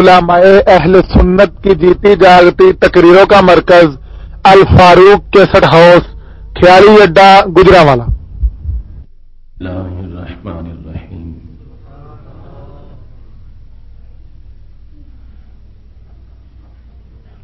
उलामाए अहल सुन्नत की जीती जागती तकरीरों का मरकज अल फारूक केसट हाउस ख्याली अड्डा गुजरावाला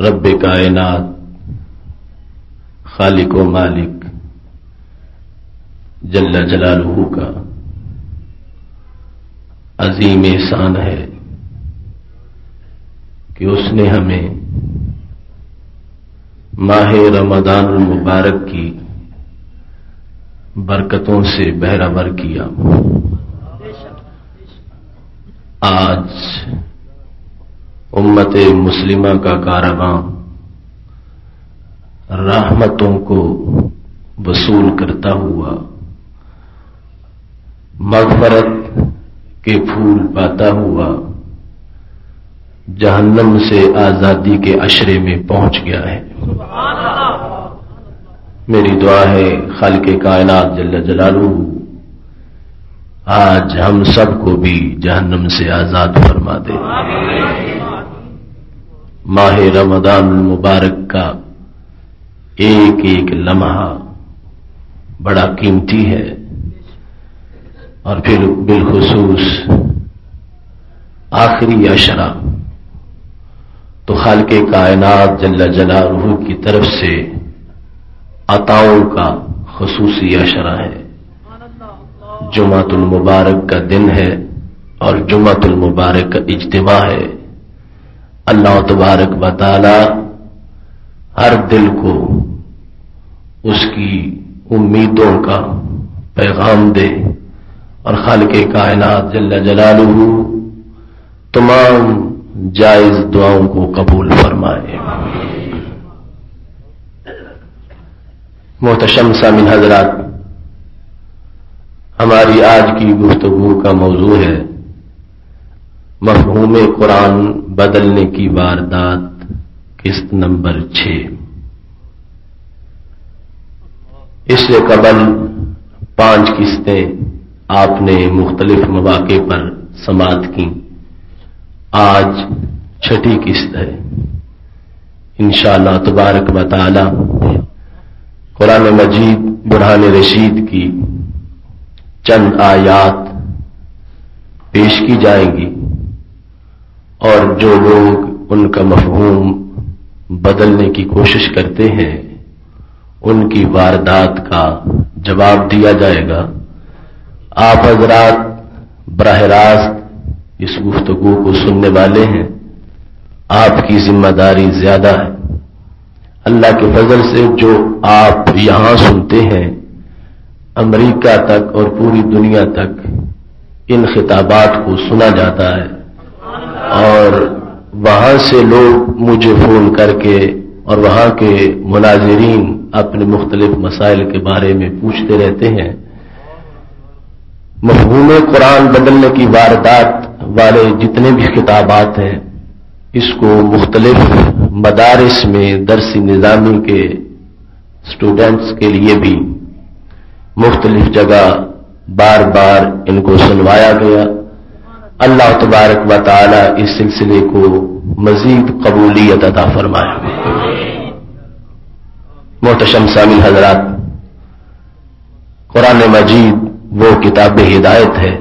रब कायनात खालिक व मालिक जल्ला जलालहू का अजीम एहसान है कि उसने हमें माह रमदान मुबारक की बरकतों से बहरावर किया। आज उम्मत मुस्लिमा का कारवां रहमतों को वसूल करता हुआ मगफरत के फूल पाता हुआ जहन्नम से आज़ादी के अशरे में पहुँच गया है। मेरी दुआ है खाल के कायनात जल्ल जलालू। आज हम सबको भी जहन्नम से आज़ाद फरमा दे। माह रमदान मुबारक का एक एक लम्हा बड़ा कीमती है। और फिर बिलखसूस आखिरी अशरा तो खाल के कायनात जल्ला जला रूह की तरफ़ से अताओं का खसूसी अशरा है। जुमातुल मुबारक का दिन है और जुमातुल मुबारक का इज्तिमा है। अल्लाह तबारक बताला हर दिल को उसकी उम्मीदों का पैगाम दे और खाल के कायनात जल्ला जलालू तमाम जायज़ दुआओं को कबूल फरमाए। मोहतशम सामिन हजरात, हमारी आज की गुफ्तगु का मौजू है मफहूम कुरान बदलने की वारदात किस्त नंबर छ इससे कबल पाँच किस्तें आपने मुख्तलिफ़ मौाक़े पर समात की। आज छठी किस्त है। इंशाला तबारक बताला कुरान मजीद, बुरहान रशीद की चंद आयात पेश की जाएँगी और जो लोग उनका मफहूम बदलने की कोशिश करते हैं, उनकी वारदात का जवाब दिया जाएगा। आप हजरात, बरह रास्त इस गुफ्तगु को सुनने वाले हैं। आपकी ज़िम्मेदारी ज़्यादा है। अल्लाह के फजल से जो आप यहाँ सुनते हैं, अमेरिका तक और पूरी दुनिया तक इन खिताबात को सुना जाता है। और वहाँ से लोग मुझे फ़ोन करके और वहाँ के मुलाजरीन अपने मुख्तलिफ़ मसाइल के बारे में पूछते रहते हैं। मफहूम कुरान बदलने की वारदात वाले जितने भी खिताबात हैं, इसको मुख्तलिफ़ मदारस में दरसी निज़ामी के स्टूडेंट्स के लिए भी मुख्तलिफ़ जगह बार बार इनको सुनवाया गया। अल्लाह तबारक व ताली इस सिलसिले को मजीद कबूलियत अता फरमाया मोहतशम शामिल हजरात कुरान मजीद वो किताब हिदायत है।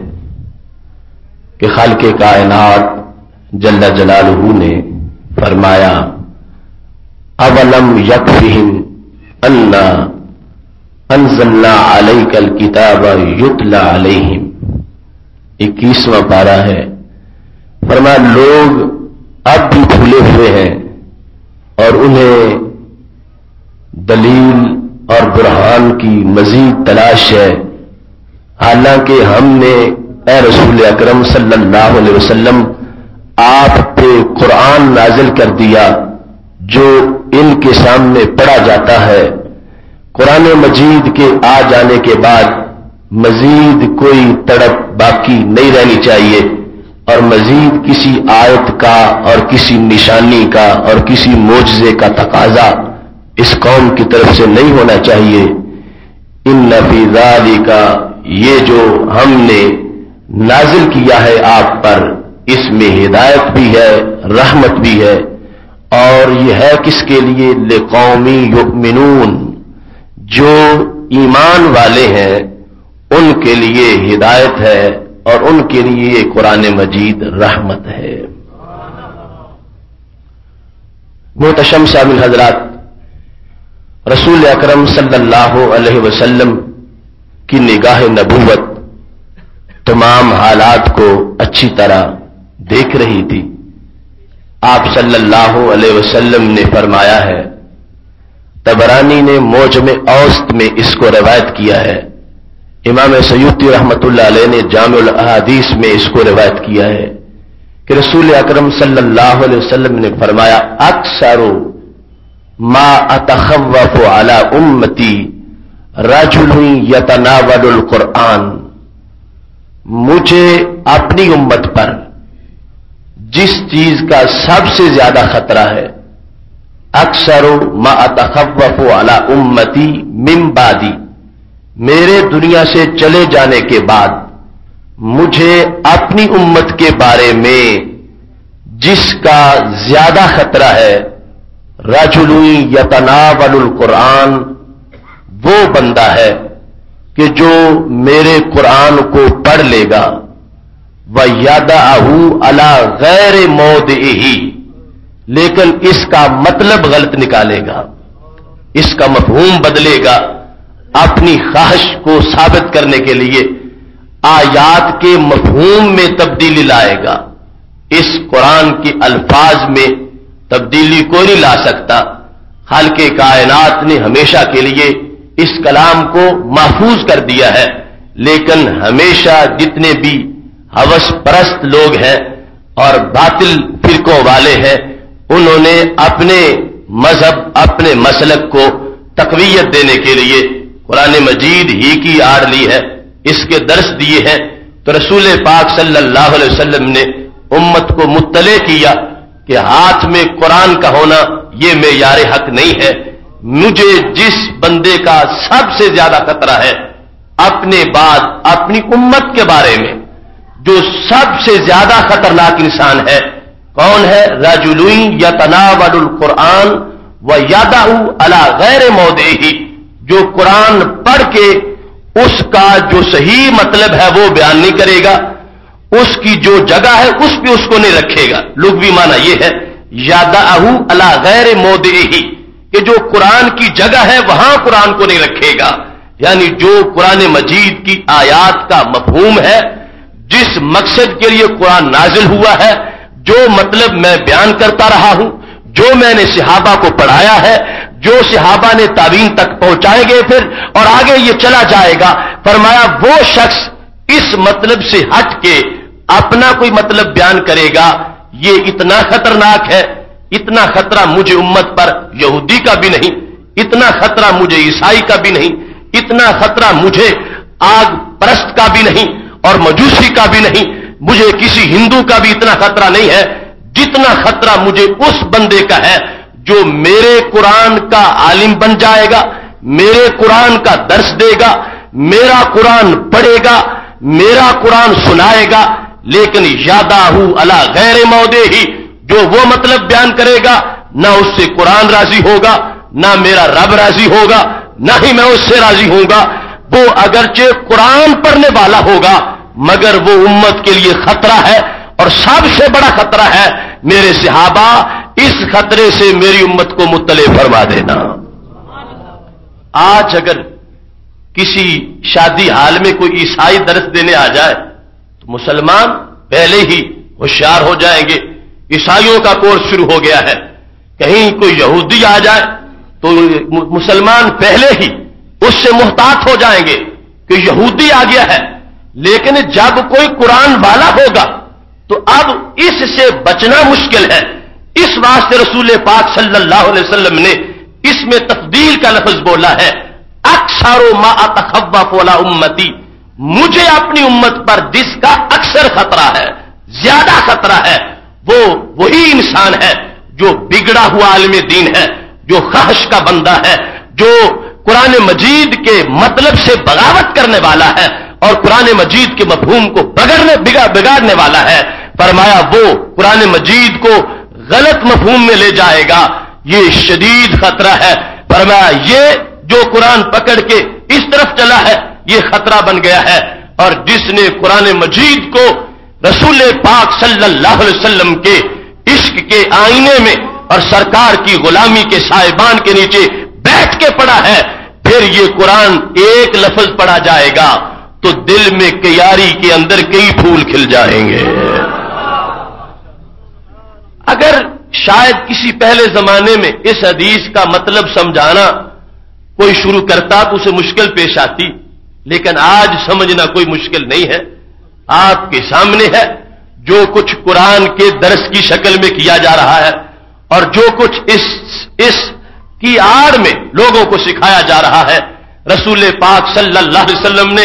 कि खाल के कायनात जल्ला जलालहू ने फरमाया, अवलम यकफिहिम अन्ना अनजल्ला अलई कल किताब युतला अलहिम। इक्कीसवां पारा है। फरमा, लोग अब भी भूले हुए हैं और उन्हें दलील और बुरहान की मजीद तलाश है। हालाँकि हमने ए रसूल अकरम सल्लल्लाहु आप पे कुरान नाजिल कर दिया, जो इनके सामने पढ़ा जाता है। कुरान मजीद के आ जाने के बाद मजीद कोई तड़प बाकी नहीं रहनी चाहिए, और मजीद किसी आयत का, और किसी निशानी का, और किसी मोजे का तकाजा इस कौम की तरफ़ से नहीं होना चाहिए। इन नफीजाली का ये जो हमने नाजिल किया है आप पर। इसमें हिदायत भी है, रहमत भी है। और यह है किसके लिए? ले कौमी युमिनून। जो ईमान वाले हैं, उनके लिए हिदायत है और उनके लिए कुरान मजीद रहमत है। मोहतशम शामिल हजरात, रसूल अकरम सल्लल्लाहु अलैहि की निगाह नबूवत तमाम हालात को अच्छी तरह देख रही थी। आप सल्लल्लाहु अलैहि वसल्लम ने फरमाया है, तबरानी ने मौज में औस्त में इसको रवायत किया है। इमाम सयूती रहमत ने जामुल अहादीस में इसको रवायत किया है कि रसूल अकरम सल्लल्लाहु अलैहि वसल्लम ने फरमाया, अक्सरो मा अतखवफ अला उम्मती रजुल यतनावल कुरान मुझे अपनी उम्मत पर जिस चीज़ का सबसे ज़्यादा खतरा है, अक्सर मतखवफ अला उम्मती मिमबादी मेरे दुनिया से चले जाने के बाद मुझे अपनी उम्मत के बारे में जिसका ज़्यादा खतरा है रजुलुई यतनावल कुरान, वो बंदा है कि जो मेरे कुरान को पढ़ लेगा, वह यादा अला गैर मौद ही लेकिन इसका मतलब गलत निकालेगा, इसका मफहूम बदलेगा, अपनी ख्वाहिश को साबित करने के लिए आयात के मफहूम में तब्दीली लाएगा। इस कुरान के अल्फाज में तब्दीली कोई नहीं ला सकता। हल्के कायनात ने हमेशा के लिए इस कलाम को महफूज कर दिया है। लेकिन हमेशा जितने भी हवस परस्त लोग हैं और बातिल फिरकों वाले हैं, उन्होंने अपने मज़हब, अपने मसलक को तकवीयत देने के लिए कुरान मजीद ही की आड़ ली है। इसके दर्श दिए हैं तो रसूल पाक सल्लल्लाहु अलैहि वसल्लम ने उम्मत को मुतले किया कि हाथ में कुरान का होना ये मेयार हक नहीं है। मुझे जिस बंदे का सबसे ज़्यादा खतरा है, अपने बाद, अपनी उम्मत के बारे में, जो सबसे ज़्यादा खतरनाक इंसान है, कौन है? रजुलुई या तनावल कुरान व यादाऊ अला गैर मौदे ही जो कुरान पढ़ के उसका जो सही मतलब है, वो बयान नहीं करेगा। उसकी जो जगह है, उस पर उसको नहीं रखेगा। लोग भी माना यह है यादाहू अला गैर मोदे ही कि जो कुरान की जगह है, वहाँ कुरान को नहीं रखेगा। यानी जो कुरान मजीद की आयात का मफहूम है, जिस मकसद के लिए कुरान नाजिल हुआ है, जो मतलब मैं बयान करता रहा हूँ, जो मैंने सिहाबा को पढ़ाया है, जो सिहाबा ने तावीन तक पहुंचाएँगे फिर, और आगे ये चला जाएगा। फरमाया, वो शख्स इस मतलब से हट के अपना कोई मतलब बयान करेगा, ये इतना खतरनाक है इतना खतरा मुझे उम्मत पर यहूदी का भी नहीं, इतना खतरा मुझे ईसाई का भी नहीं, इतना खतरा मुझे आग परस्त का भी नहीं और मजूसी का भी नहीं, मुझे किसी हिंदू का भी इतना खतरा नहीं है जितना खतरा मुझे उस बंदे का है जो मेरे कुरान का आलिम बन जाएगा, मेरे कुरान का दर्श देगा, मेरा कुरान पढ़ेगा, मेरा कुरान सुनाएगा, लेकिन यादाहू अला गैर मौदे ही जो वो मतलब बयान करेगा, ना उससे कुरान राज़ी होगा, ना मेरा रब राज़ी होगा, ना ही मैं उससे राज़ी होगा वो अगरचे कुरान पढ़ने वाला होगा, मगर वो उम्मत के लिए खतरा है, और सबसे बड़ा खतरा है, मेरे सिहाबा, इस खतरे से मेरी उम्मत को मुतले फरमा देना। आज अगर किसी शादी हाल में कोई ईसाई दर्श देने आ जाए तो मुसलमान पहले ही होशियार हो जाएँगे। ईसाइयों का कोर्स शुरू हो गया है। कहीं कोई यहूदी आ जाए तो मुसलमान पहले ही उससे मुहतात हो जाएँगे कि यहूदी आ गया है। लेकिन जब कोई कुरान वाला होगा तो अब इससे बचना मुश्किल है। इस वास्ते रसूल पाक सल्लल्लाहु अलैहि वसल्लम ने इसमें तफदील का लफ्ज बोला है, अक्सरो मा तखब्बा फोला उम्मती। मुझे अपनी उम्मत पर जिसका अक्सर खतरा है, ज़्यादा खतरा है वो वही इंसान है जो बिगड़ा हुआ आलम दीन है जो खहश का बंदा है जो कुरान मजीद के मतलब से बगावत करने वाला है और कुरान मजीद के मफहूम को बगड़ने बिगा, बिगाड़ने वाला है। फरमाया वो कुरान मजीद को गलत मफहूम में ले जाएगा। ये शदीद खतरा है। फरमाया ये जो कुरान पकड़ के इस तरफ़ चला है ये खतरा बन गया है। और जिसने कुरान मजीद को रसूल पाक सल्लल्लाहु अलैहि वसल्लम के इश्क के आईने में और सरकार की गुलामी के साहिबान के नीचे बैठ के पड़ा है, फिर ये कुरान एक लफ्ज पढ़ा जाएगा तो दिल में क्यारी के अंदर कई फूल खिल जाएँगे। अगर शायद किसी पहले जमाने में इस हदीस का मतलब समझाना कोई शुरू करता तो उसे मुश्किल पेश आती, लेकिन आज समझना कोई मुश्किल नहीं है। आपके सामने है, जो कुछ कुरान के दरस की शक्ल में किया जा रहा है, और जो कुछ इस इस की आड़ में लोगों को सिखाया जा रहा है। रसूल पाक सल्लल्लाहु अलैहि वसल्लम ने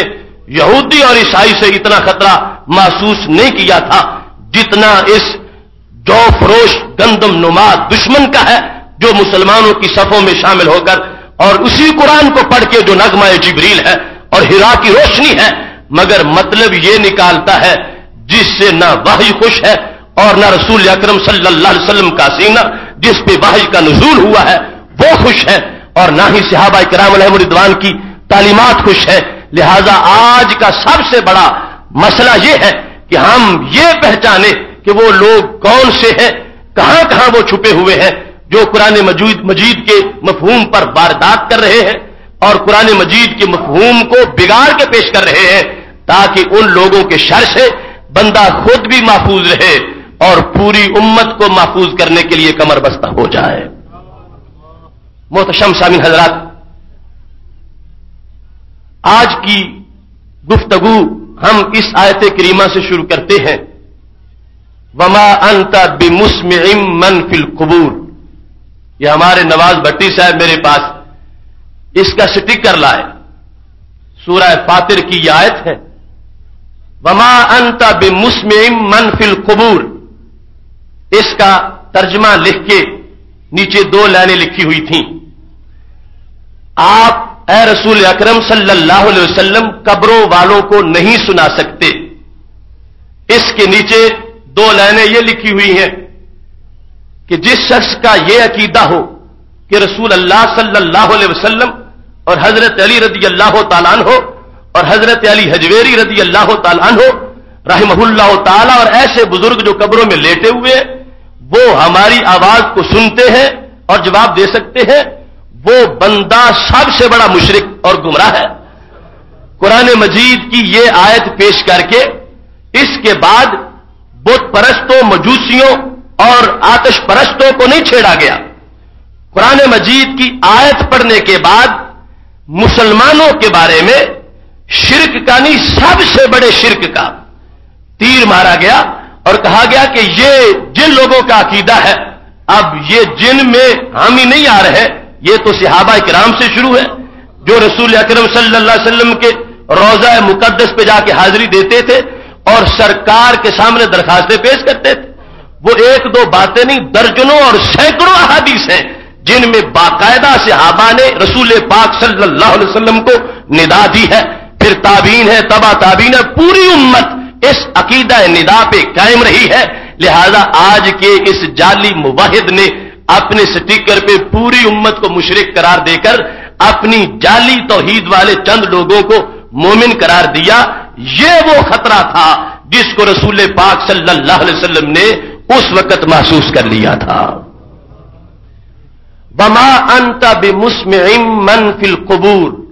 यहूदी और ईसाई से इतना खतरा महसूस नहीं किया था, जितना इस जो फरोश गंदम नुमा दुश्मन का है, जो मुसलमानों की सफों में शामिल होकर, और उसी कुरान को पढ़ के जो नगमा जिबरील है, और हिरा की रोशनी है मगर मतलब ये निकालता है जिससे ना वाही खुश है और ना रसूल अक्रम सल्लल्लाहु का सीना जिस पे वाही का नजूल हुआ है, वो खुश है और ना ही सिहाबा कराम रिदवान की तालीमत खुश है। लिहाजा आज का सबसे बड़ा मसला यह है कि हम ये पहचाने कि वो लोग कौन से हैं कहाँ कहाँ वो छुपे हुए हैं, जो कुरान मजीद के मफहूम पर वारदात कर रहे हैं। और कुरान मजीद के मफहूम को बिगाड़ के पेश कर रहे हैं, ताकि उन लोगों के शर से बंदा खुद भी महफूज रहे और पूरी उम्मत को महफूज करने के लिए कमर बस्ता हो जाए। मोहतशम सामिन हजरात, आज की गुफ्तगु हम इस आयत करीमा से शुरू करते हैं। वमा अंत बिमुस्मिम मन फिल कबूर। यह हमारे नवाज़ भट्टी साहब मेरे पास इसका स्टिकर लाए। सूरह फातिर की आयत है। वमा अंत बिमुस्मिम मन फिल कबूर। इसका तर्जमा लिख के नीचे दो लाइनें लिखी हुई थी। आप, ए रसूल अकरम सल्लल्लाहु अलैहि वसल्लम, कब्रों वालों को नहीं सुना सकते। इसके नीचे दो लाइनें यह लिखी हुई हैं कि जिस शख्स का यह अकीदा हो कि रसूल अल्लाह सल्लल्लाहु अलैहि वसल्लम और हज़रत अली रदी अल्लाह तालान हो और हज़रत अली हजवेरी रदी अल्लाह तालान हो रहमहुल्ला ताला और ऐसे बुज़ुर्ग जो कब्रों में लेटे हुए, वो हमारी आवाज़ को सुनते हैं और जवाब दे सकते हैं, वो बंदा सबसे बड़ा मुशरक और गुमराह है। कुरान मजीद की ये आयत पेश करके, इसके बाद बुत परस्तों मजूसियों और आतश परस्तों को नहीं छेड़ा गया। कुरान मजीद की आयत पढ़ने के बाद मुसलमानों के बारे में शिरक का नहीं, सबसे बड़े शिरक का तीर मारा गया और कहा गया कि ये जिन लोगों का अकीदा है, अब ये जिन में हम ही नहीं आ रहे, ये तो सिहाबा कराम से शुरू है, जो रसूल अकरम सल्लल्लाहु के रोजा मुकद्दस पे जाके हाजिरी देते थे और सरकार के सामने दरखास्तें पेश करते थे। वो एक दो बातें नहीं, दर्जनों और सैकड़ों अहादीस हैं। जिनमें बाकायदा सिहाबा ने रसूल पाक सल्लल्लाहु अलैहि वसल्लम को निदा दी है, फिर ताबीन है, तबा ताबीन है, पूरी उम्मत इस अकीदा निदा पे कायम रही है। लिहाजा आज के इस जाली मुवाहिद ने अपने स्टिकर पे पूरी उम्मत को मुशरक करार देकर अपनी जाली तोहीद वाले चंद लोगों को मोमिन करार दिया। ये वो खतरा था जिसको रसूल पाक सल्लल्लाहु अलैहि ने उस वक्त महसूस कर लिया था। बमा अंत बिमुस्मिम मन फिल कबूर।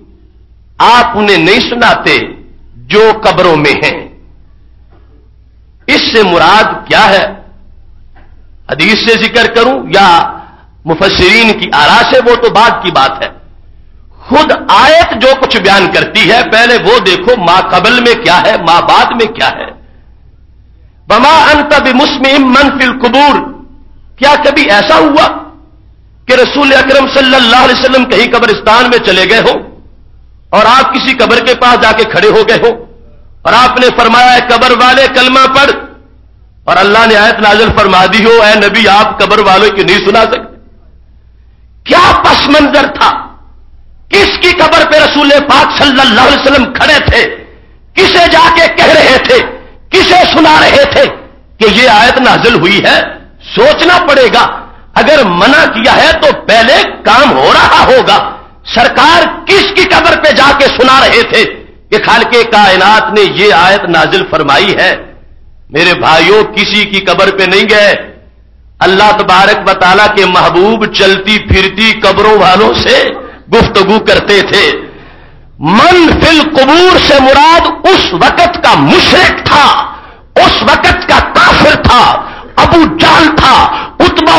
आप उन्हें नहीं सुनाते जो कब्रों में हैं। इससे मुराद क्या है? हदीस से ज़िक्र करूँ या मुफसरीन की आरा से? वो तो बाद की बात है। खुद आयत जो कुछ बयान करती है, पहले वो देखो, माँ कबल में क्या है, माँ बाद में क्या है। बमा अंत मुस्मिम मन फिल कबूर। क्या कभी ऐसा हुआ? कि रसूल अकरम सल्लल्लाहु अलैहि कहीं कब्रिस्तान में चले गए हो, और आप किसी कब्र के पास जाके खड़े हो गए हो, और आपने फरमाया कब्र वाले, कलमा पढ़। और अल्लाह ने आयत नाजल फरमा दी हो, ए नबी, आप कब्र वालों की नहीं सुना सकते। क्या पस मंजर था? किसकी कब्र पे रसूल पाक सल्लल्लाहु अलैहि वसल्लम खड़े थे? किसे जाके कह रहे थे? किसे सुना रहे थे? कि यह आयत नाजिल हुई है, सोचना पड़ेगा। अगर मना किया है तो पहले काम हो रहा होगा। सरकार किसकी कब्र पे जाके सुना रहे थे कि खाल के कायनात ने यह आयत नाजिल फरमाई है। मेरे भाइयों, किसी की कब्र पे नहीं गए। अल्लाह तबारक बताला के महबूब चलती फिरती कब्रों वालों से गुफ्तगु करते थे। मन फिल कबूर से मुराद उस वक़्त का मुशरक था, उस वक़्त का काफिर था, अबू जाल था उतबा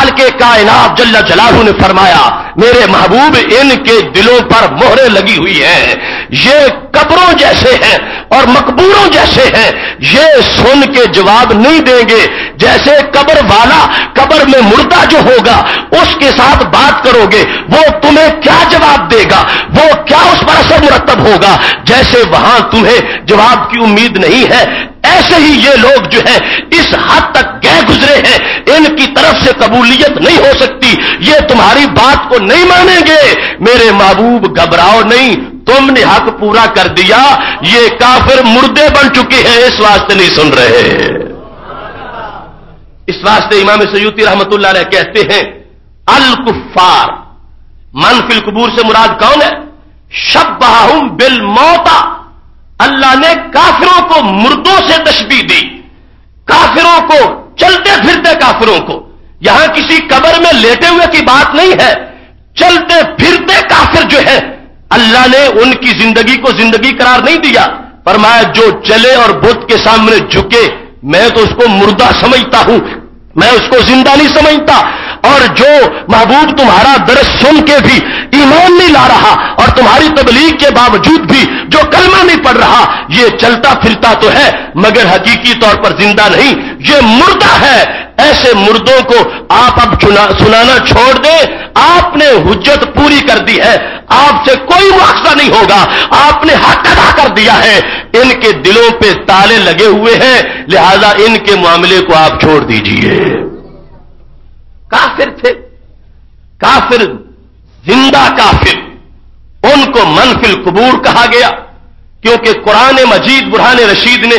खाल के कायनात जल्ला जलाहू ने फरमाया, मेरे महबूब इनके दिलों पर मोहरें लगी हुई हैं। ये कब्रों जैसे हैं और मकबूरों जैसे हैं। ये सुन के जवाब नहीं देंगे। जैसे कब्र वाला, कब्र में मुर्दा जो होगा, उसके साथ बात करोगे, वो तुम्हें क्या जवाब देगा? वो क्या उस पर असर मुरतब होगा? जैसे वहाँ तुम्हें जवाब की उम्मीद नहीं है ऐसे ही ये लोग जो है, इस हद तक गए गुजरे हैं। इनकी तरफ़ से कबूलियत नहीं हो सकती। ये तुम्हारी बात को नहीं मानेंगे। मेरे महबूब, घबराओ नहीं। तुमने हक पूरा कर दिया। ये काफिर मुर्दे बन चुके हैं। इस वास्ते नहीं सुन रहे। इस वास्ते इमाम सयूती रहमतुल्लाह कहते हैं अल कुफार मन फिल कबूर से मुराद कौन है? शब बिल मौता। अल्लाह ने काफिरों को मुर्दों से तशबी दी। काफिरों को, चलते फिरते काफिरों को। यहाँ किसी कबर में लेटे हुए की बात नहीं है। चलते फिरते काफिर जो है, अल्लाह ने उनकी ज़िंदगी को ज़िंदगी करार नहीं दिया। फरमाया, जो चले और बुद्ध के सामने झुके, मैं तो उसको मुर्दा समझता हूँ। मैं उसको ज़िंदा नहीं समझता। और जो महबूब तुम्हारा दर्श सुन के भी ईमान नहीं ला रहा और तुम्हारी तबलीग के बावजूद भी जो कलमा नहीं पढ़ रहा, ये चलता फिरता तो है, मगर हकीकी तौर पर ज़िंदा नहीं, ये मुर्दा है। ऐसे मुर्दों को आप अब सुनाना छोड़ दें। आपने हुज्जत पूरी कर दी है, आपसे कोई मुआवजा नहीं होगा। आपने हक अदा कर दिया है। इनके दिलों पे ताले लगे हुए हैं, लिहाजा इनके मामले को आप छोड़ दीजिए। काफिर थे। काफिर ज़िंदा काफिर। उनको मनफिल कबूर कहा गया, क्योंकि कुरान मजीद बुरहान रशीद ने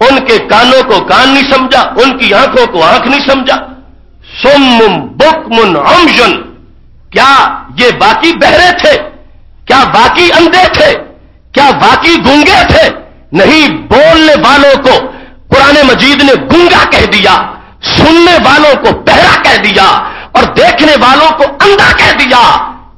उनके कानों को कान नहीं समझा, उनकी आँखों को आँख नहीं समझा। सुम बुकमुन अमजन। क्या ये बाकी बहरे थे? क्या बाकी अंधे थे? क्या बाकी गूँगे थे? नहीं, बोलने वालों को कुरान मजीद ने गूँगा कह दिया। सुनने वालों को बहरा कह दिया और देखने वालों को अंधा कह दिया,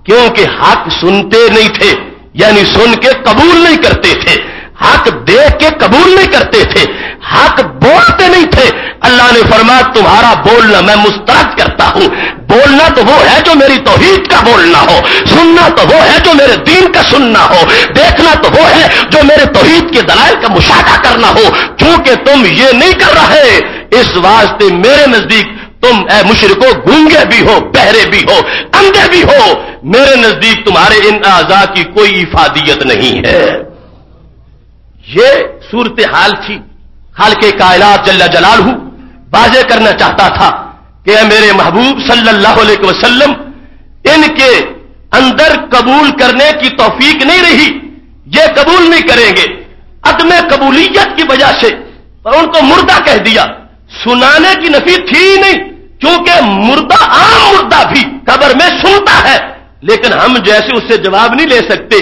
क्योंकि हक सुनते नहीं थे, यानी सुन के कबूल नहीं करते थे। हक देख के कबूल नहीं करते थे। हक बोलते नहीं थे। अल्लाह ने फरमाया, तुम्हारा बोलना मैं मुस्तरद करता हूँ। बोलना तो वो है जो मेरी तोहीद का बोलना हो। सुनना तो वो है जो मेरे दीन का सुनना हो। देखना तो वो है जो मेरे तोहीद के दलाल का मुशादा करना हो। क्योंकि तुम ये नहीं कर रहे इस वास्ते मेरे नज़दीक तुम ए मुशरको, गूँगे भी हो, बहरे भी हो, अंधे भी हो। मेरे नज़दीक तुम्हारे इन आजा की कोई इफादियत नहीं है। ये सूरत हाल थी। हाल के कायनात जल्ला जलाल हूँ बाजे करना चाहता था कि मेरे महबूब सल्लल्लाहु अलैहि इनके अंदर कबूल करने की तौफीक नहीं रही। ये कबूल नहीं करेंगे। अदम कबूलियत की वजह से और उनको मुर्दा कह दिया। सुनाने की नफी थी ही नहीं, क्योंकि मुर्दा आम मुर्दा भी कबर में सुनता है। लेकिन हम जैसे उससे जवाब नहीं ले सकते।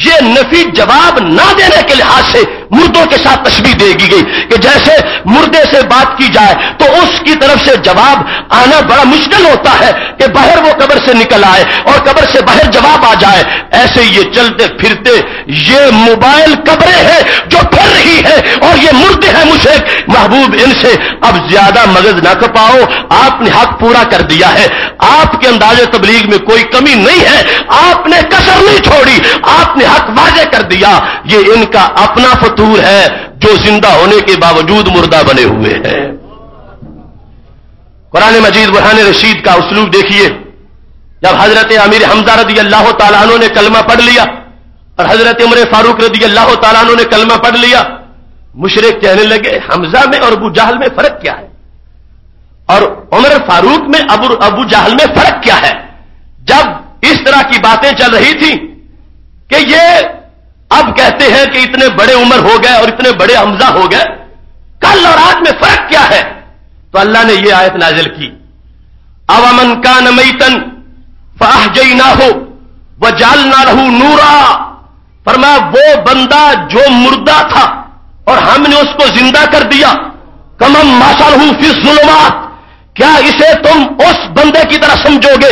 ये नफी जवाब ना देने के लिहाज से मुर्दों के साथ तस्वीर देगी गई कि जैसे मुर्दे से बात की जाए तो उसकी तरफ़ से जवाब आना बड़ा मुश्किल होता है कि बाहर वो कबर से निकल आए और कबर से बाहर जवाब आ जाए। ऐसे ये चलते फिरते ये मोबाइल कबरें हैं जो फिर रही है और ये मुर्दे हैं मुझे महबूब, इनसे अब ज़्यादा मगज ना कपाओ आपने हक पूरा कर दिया है। आपके अंदाजे तबलीग में कोई कमी नहीं है। आपने कसर नहीं छोड़ी। आपने हक वाजे कर दिया। ये इनका अपना फतूर है जो ज़िंदा होने के बावजूद मुर्दा बने हुए हैं। कुरान मजीद बुरहान रशीद का उसलूब देखिए। जब हज़रत अमीर हमजा रदी अल्लाह तु ने कलमा पढ़ लिया और हज़रत उमर फारूक रदी अल्लाह तु ने कलमा पढ़ लिया, मुशरक कहने लगे, हमजा में और अबू जाहल में फ़र्क क्या है? और उमर फारूक में अबू अबू जाहल में फ़र्क क्या है? जब इस तरह की बातें चल रही थी कि ये अब कहते हैं कि इतने बड़े उम्र हो गए और इतने बड़े हमजा हो गए। कल और आज में फ़र्क क्या है? तो अल्लाह ने यह आयत नाजिल की। अवमन का नमईतन फाह जई ना हो वह जाल ना रहू नूरा। फरमा, वो बंदा जो मुर्दा था और हमने उसको ज़िंदा कर दिया। कमम माशालहू फिर जुलमात। क्या इसे तुम उस बंदे की तरह समझोगे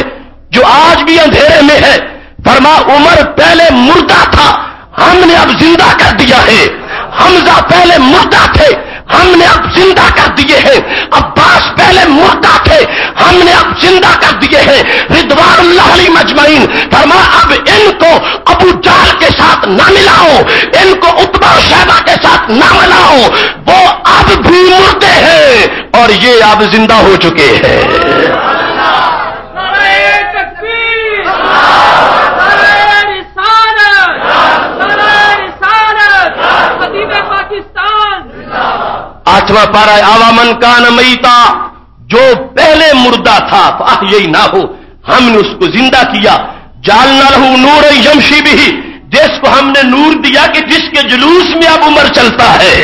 जो आज भी अंधेरे में है? फरमा, उमर पहले मुर्दा था हमने अब ज़िंदा कर दिया है। हमजा पहले मुर्दा थे, हमने अब ज़िंदा कर दिए हैं। अब्बास पहले मुर्दा थे, हमने अब ज़िंदा कर दिए हैं। रिदवान मजमईन फरमा, अब इनको अबू जाल के साथ ना मिलाओ, इनको उत्बा शहबा के साथ ना मिलाओ। वो अब भी मुर्दे हैं और ये अब ज़िंदा हो चुके हैं। आठवां पारा आवामन का नमईता जो पहले मुर्दा था आह, यही ना हो। हमने उसको ज़िंदा किया। जाल ना रहू नूर यमशी भी जिसको हमने नूर दिया कि जिसके जुलूस में अब उम्र चलता है,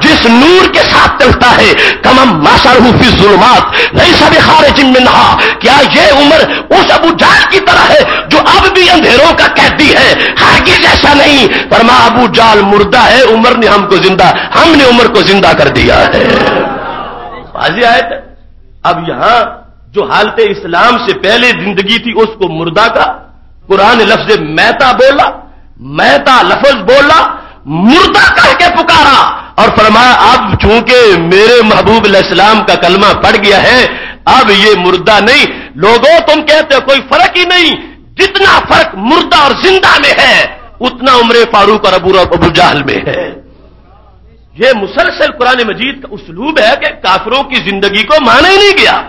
जिस नूर के साथ चलता है कमम माशारूफी जुलमात नहीं सब खारे में नहा क्या ये उम्र उस अबू जाल की तरह है जो अब भी अंधेरों का कहती है? हागी जैसा नहीं। फरमा अबू जाल मुर्दा है, उम्र ने हमको ज़िंदा, हमने उम्र को ज़िंदा कर दिया है। बाजी आयत अब यहाँ जो हालत इस्लाम से पहले ज़िंदगी थी, उसको मुर्दा का, कुरान लफ्ज मैता बोला मैता लफज बोला, मुर्दा कह के पुकारा और फरमाया, अब चूँकि मेरे महबूब इस्लाम का कलमा पड़ गया है, अब ये मुर्दा नहीं। लोगों, तुम कहते हो, कोई फ़र्क ही नहीं। जितना फ़र्क मुर्दा और ज़िंदा में है, उतना उम्र फारूक और अबू अबू जाहल में है। यह मुसलसल कुरान मजीद का उसलूब है कि काफरों की ज़िंदगी को माना ही नहीं गया।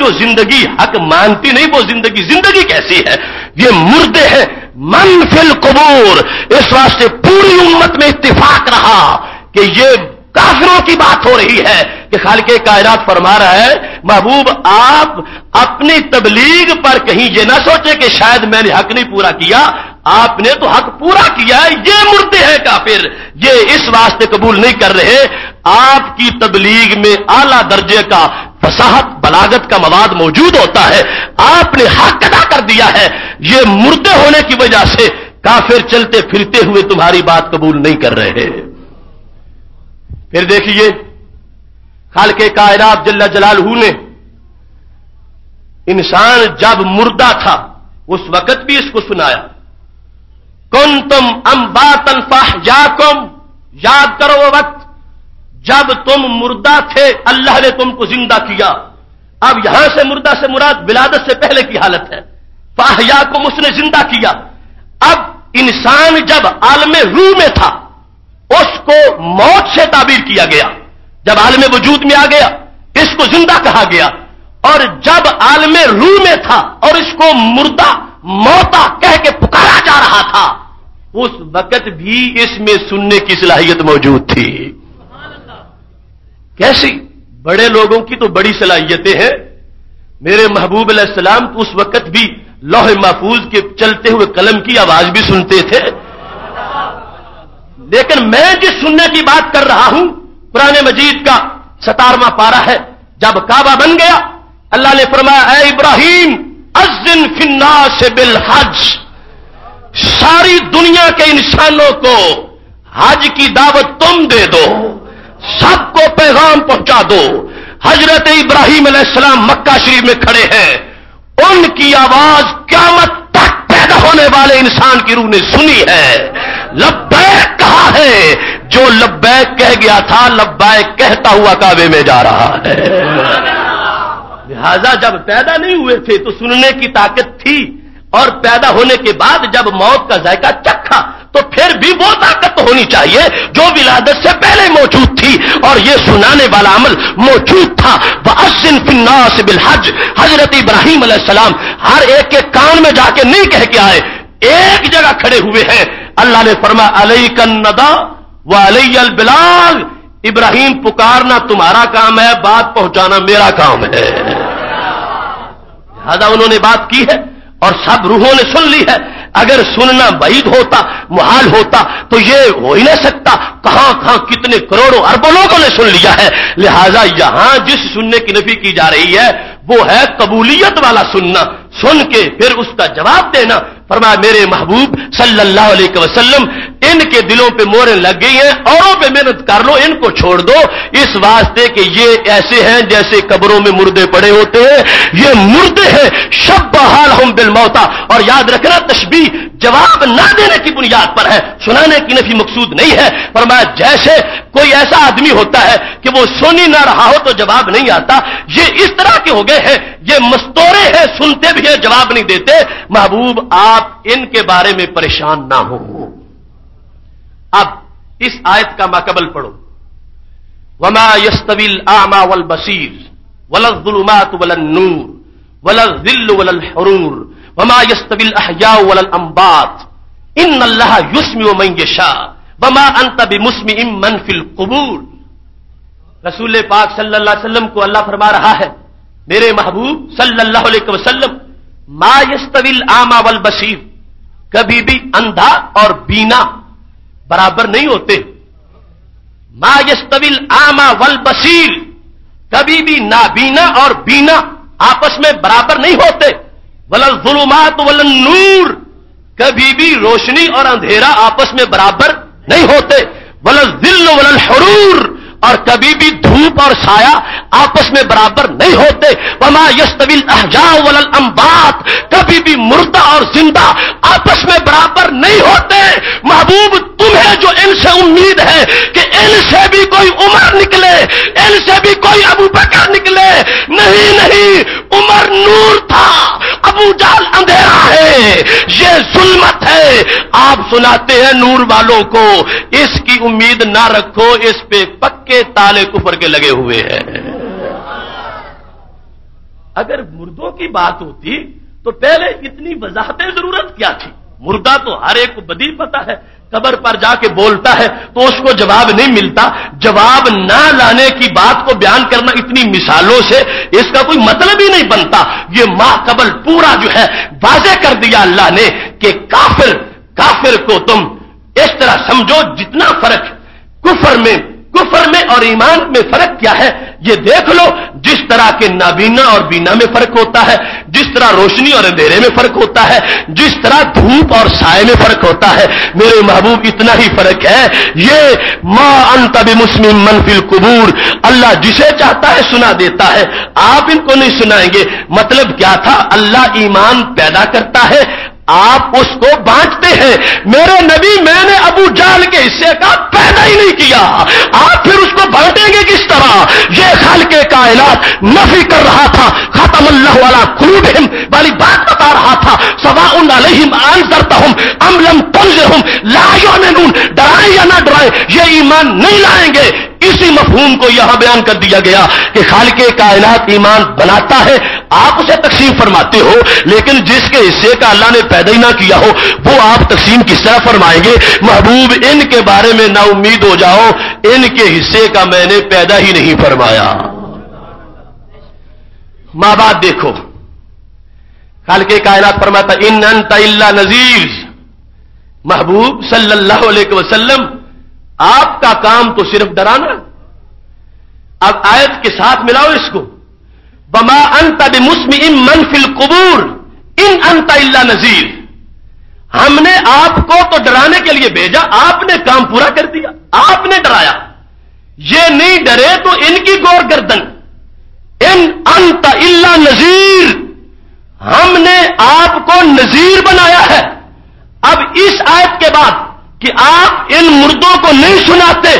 जो ज़िंदगी हक मानती नहीं, वो ज़िंदगी ज़िंदगी कैसी है? ये मुर्दे हैं मन फिल कबूर। इस वास्ते पूरी उम्मत में इत्तेफाक रहा कि ये काफिरों की बात हो रही है कि खाल के कायनात फरमा रहा है, महबूब, आप अपनी तबलीग पर कहीं ये ना सोचे कि शायद मैंने हक नहीं पूरा किया। आपने तो हक पूरा किया है, ये मुर्दे हैं काफिर। ये इस वास्ते कबूल नहीं कर रहे। आपकी तबलीग में आला दर्जे का फसाहत, बलागत का मवाद मौजूद होता है। आपने हक अदा कर दिया है। ये मुर्दे होने की वजह से काफिर चलते फिरते हुए तुम्हारी बात कबूल नहीं कर रहे हैं। फिर देखिए, खाल के कायरात जल्ला जलालहू ने, इंसान जब मुर्दा था, उस वक्त भी इसको सुनाया। कौन तुम अम्बातन फाह याकुम याद करो वो वक्त, जब तुम मुर्दा थे, अल्लाह ने तुमको ज़िंदा किया। अब यहाँ से मुर्दा से मुराद विलादत से पहले की हालत है। फाहया को उसने ज़िंदा किया। अब इंसान जब आलम रू में था, उसको मौत से ताबीर किया गया। जब आलम वजूद में आ गया, इसको ज़िंदा कहा गया। और जब आलम रू में था और इसको मुर्दा, मौता कह के पुकारा जा रहा था, उस वक्त भी इसमें सुनने की सलाहियत मौजूद थी। कैसी? बड़े लोगों की तो बड़ी सलाहियतें हैं। मेरे महबूब सलाम तो उस वक्त भी लोह महफूज के चलते हुए कलम की आवाज़ भी सुनते थे। लेकिन मैं जिस सुनने की बात कर रहा हूँ, पुराने मजीद का सतारवा पारा है, जब काबा बन गया, अल्लाह ने फरमाया इब्राहिम अजिन फिन्ना से बिल हज। सारी दुनिया के इंसानों को हज की दावत तुम दे दो, सबको पैगाम पहुँचा दो। हज़रत इब्राहिम अलैहिस्सलाम मक्का शरीफ में खड़े हैं। उनकी आवाज़ क्यामत तक पैदा होने वाले इंसान की रूह ने सुनी है। लब्बैक कहा है, जो लब्बैक कह गया था, लब्बैक कहता हुआ काबे में जा रहा है। लिहाजा जब पैदा नहीं हुए थे तो सुनने की ताकत थी। और पैदा होने के बाद जब मौत का जायका चखा तो फिर भी वो ताकत होनी चाहिए जो विलादत से पहले मौजूद थी। और ये सुनाने वाला अमल मौजूद था। वह असिन फिन्नास बिल हज हज़रत इब्राहिम सलाम हर एक के कान में जाके नहीं कह के आए, एक जगह खड़े हुए हैं। अल्लाह ने फरमा अलई कन्नदा व अलई अल बिलाल। इब्राहिम, पुकारना तुम्हारा काम है, बात पहुंचाना मेरा काम है। लिहाजा उन्होंने बात की है। और सब रूहों ने सुन ली है। अगर सुनना वहीद होता, मुहाल होता तो ये हो ही नहीं सकता। कहाँ कहाँ कितने करोड़ों अरबों लोगों ने सुन लिया है। लिहाजा यहाँ जिस सुनने की नफी की जा रही है, वो है कबूलियत वाला सुनना। सुन के फिर उसका जवाब देना। फरमाया, मेरे महबूब सल्लल्लाहु अलैहि वसल्लम इनके दिलों पे मोहरें लग गई हैं, औरों पे मेहनत कर लो, इनको छोड़ दो। इस वास्ते कि ये ऐसे हैं जैसे कब्रों में मुर्दे पड़े होते हैं। ये मुर्दे हैं शब हाल हम बिल मौता। और याद रखना तशबी जवाब ना देने की बुनियाद पर है, सुनाने की नफी मकसूद नहीं है। फरमाया जैसे कोई ऐसा आदमी होता है कि वो सुन ना रहा हो तो जवाब नहीं आता। ये इस तरह के हो गए हैं, ये मस्तोरे हैं, सुनते भी हैं, जवाब नहीं देते। महबूब, आप इनके बारे में परेशान ना हो। अब, इस आयत का माकबल पढ़ो। वमा यस्तविल आमा वल बसीर वलजुलमात वल नूर वल जिल वल हरूर, वमा यस्तविल अहया वल अम्बात। इन अल्लाह युस्मी मैशा वमा अंत मुस्मी इम मनफिल कबूल रसूल पाक सल्लल्लाहु अलैहि वसल्लम को अल्लाह फरमा रहा है, मेरे महबूब सल्लल्लाहु अलैहि वसल्लम, मा यस्तविल आमा वल बसीर कभी भी अंधा और बीना बराबर नहीं होते। मा यस्तविल आमा वल बसीर कभी भी नाबीना और बीना आपस में बराबर नहीं होते। वलल जुलुमात वलन नूर। कभी भी रोशनी और अंधेरा आपस में बराबर नहीं होते। वलल दिल वलल हरूर। और कभी भी धूप और साया आपस में बराबर नहीं होते। वमा यस्तविल अहजा वलल अम्बात। कभी भी मुर्दा और ज़िंदा आपस में बराबर नहीं होते। महबूब, तुम्हें जो इनसे उम्मीद है कि इनसे भी कोई उमर निकले, इनसे भी कोई अबू बकर निकले। नहीं नहीं, उमर नूर था। अबू जाल अंधेरा है। ये जुल्मत है। आप सुनाते हैं नूर वालों को, इसकी उम्मीद ना रखो, इस पे पक्के ताले कुफर के लगे हुए हैं। अगर मुर्दों की बात होती तो पहले इतनी वजाहतें ज़रूरत क्या थी? मुर्दा तो हर एक को बदी पता है, कबर पर जाके बोलता है तो उसको जवाब नहीं मिलता। जवाब ना लाने की बात को बयान करना इतनी मिसालों से, इसका कोई मतलब ही नहीं बनता। ये माह कबल पूरा जो है, वाजे कर दिया अल्लाह ने कि काफिर काफिर को तुम इस तरह समझो जितना फ़र्क कुफर में कुफर में और ईमान में फ़र्क क्या है ये देख लो, जिस तरह के नाबीना और बीना में फ़र्क होता है, जिस तरह रोशनी और अंधेरे में फ़र्क होता है, जिस तरह धूप और साय में फ़र्क होता है, मेरे महबूब इतना ही फ़र्क है। ये माँ अंतबी मुस्लिम मनफिल कबूर, अल्लाह जिसे चाहता है सुना देता है। आप इनको नहीं सुनाएँगे। मतलब क्या था? अल्लाह ईमान पैदा करता है आप उसको बांटते हैं। मेरे नबी, मैंने अबू जाल के हिस्से का पैदा ही नहीं किया। आप फिर उसको बांटेंगे किस तरह? ये खाल के कायनात नफी कर रहा था। खत्म अल्लाह वाला कुलूबहिम, वाली बात बता रहा था। सवा उन अलहिम आन करता हूँ अमलम तुंजर हूँ लायो में डराए या ना डराए, ये ईमान नहीं लाएँगे। इसी मफहूम को यहाँ बयान कर दिया गया कि खाल के कायनात ईमान बनाता है आप उसे तकसीम फरमाते हो, लेकिन जिसके हिस्से का अल्लाह ने पैदा ही ना किया हो, वो आप तकसीम किस तरह फरमाएँगे? महबूब, इनके बारे में ना उम्मीद हो जाओ, इनके हिस्से का मैंने पैदा ही नहीं फरमाया। माँ बाप देखो खाल के कायनात फरमाता इन अंत नजीर। महबूब सल्लल्लाहु अलैहि आपका काम तो सिर्फ़ डराना। अब आयत के साथ मिलाओ इसको। बमा अंत मुस्म इन मनफिल कुबूर इन अंत इल्ला नजीर हमने आपको तो डराने के लिए भेजा, आपने काम पूरा कर दिया, आपने डराया। ये नहीं डरे तो इनकी गौर गर्दन। इन अंत इल्ला नजीर हमने आपको नजीर बनाया है। अब इस आयत के बाद कि आप इन मुर्दों को नहीं सुनाते,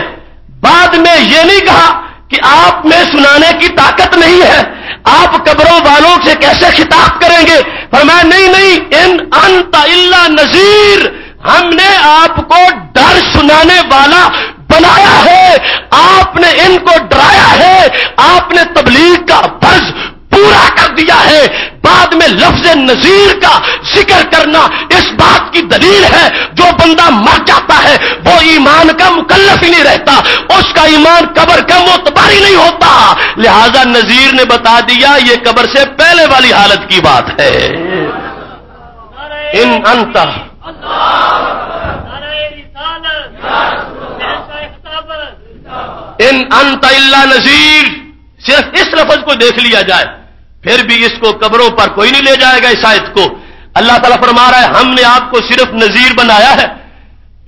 बाद में यह नहीं कहा कि आप में सुनाने की ताकत नहीं है। आप कब्रों वालों से कैसे खिताब करेंगे? पर मैं नहीं नहीं, इन अंत इल्ला नजीर, हमने आपको डर सुनाने वाला बनाया है। आपने इनको डराया है। आपने तबलीग का फ़र्ज़ पूरा कर दिया है। बाद में लफ्ज नजीर का ज़िक्र करना इस बात की दलील है, जो बंदा मर जाता है, वो ईमान का मुकल्लफ ही नहीं रहता, उसका ईमान कबर का मोतबारी नहीं होता। लिहाजा नजीर ने बता दिया, ये कबर से पहले वाली हालत की बात है। इन अंत इन अंत नजीर, सिर्फ़ इस लफज को देख लिया जाए। फिर भी इसको कब्रों पर कोई नहीं ले जाएगा इस आयत को। अल्लाह ताला फरमा रहा है, हमने आपको सिर्फ़ नजीर बनाया है।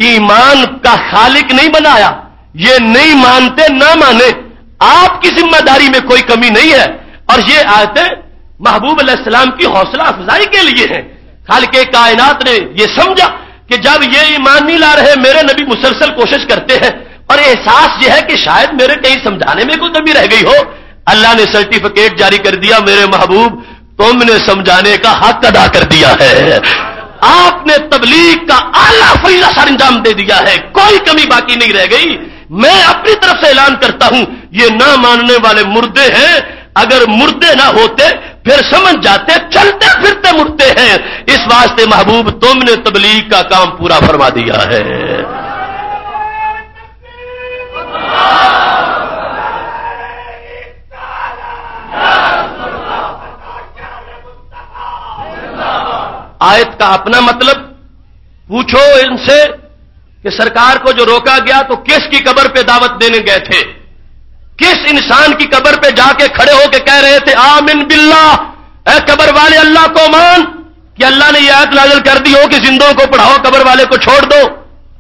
ईमान का खालिक नहीं बनाया। ये नहीं मानते, ना माने। आपकी ज़िम्मेदारी में कोई कमी नहीं है। और ये आयतें महबूब अलैहिस्सलाम की हौसला अफजाई के लिए हैं। खाल के कायनात ने यह समझा कि जब ये ईमान नहीं ला रहे, मेरे नबी मुसलसल कोशिश करते हैं। और एहसास यह है कि शायद मेरे कहीं समझाने में कोई कमी रह गई हो। अल्लाह ने सर्टिफिकेट जारी कर दिया, मेरे महबूब, तुमने समझाने का हक अदा कर दिया है। आपने तबलीग का आला फरीजा सर अंजाम दे दिया है। कोई कमी बाकी नहीं रह गई। मैं अपनी तरफ़ से ऐलान करता हूँ, ये ना मानने वाले मुर्दे हैं। अगर मुर्दे ना होते, फिर समझ जाते, चलते फिरते मुर्दे हैं। इस वास्ते महबूब, तुमने तबलीग का काम पूरा फरमा दिया है। आयत का अपना मतलब पूछो इनसे कि सरकार को जो रोका गया तो किसकी कबर पे दावत देने गए थे? किस इंसान की कबर पे जाके खड़े होकर कह रहे थे, आमिन बिल्ला ए कबर वाले अल्लाह को मान कि अल्लाह ने यह आयत नाजल कर दी हो कि जिंदों को पढ़ाओ कबर वाले को छोड़ दो।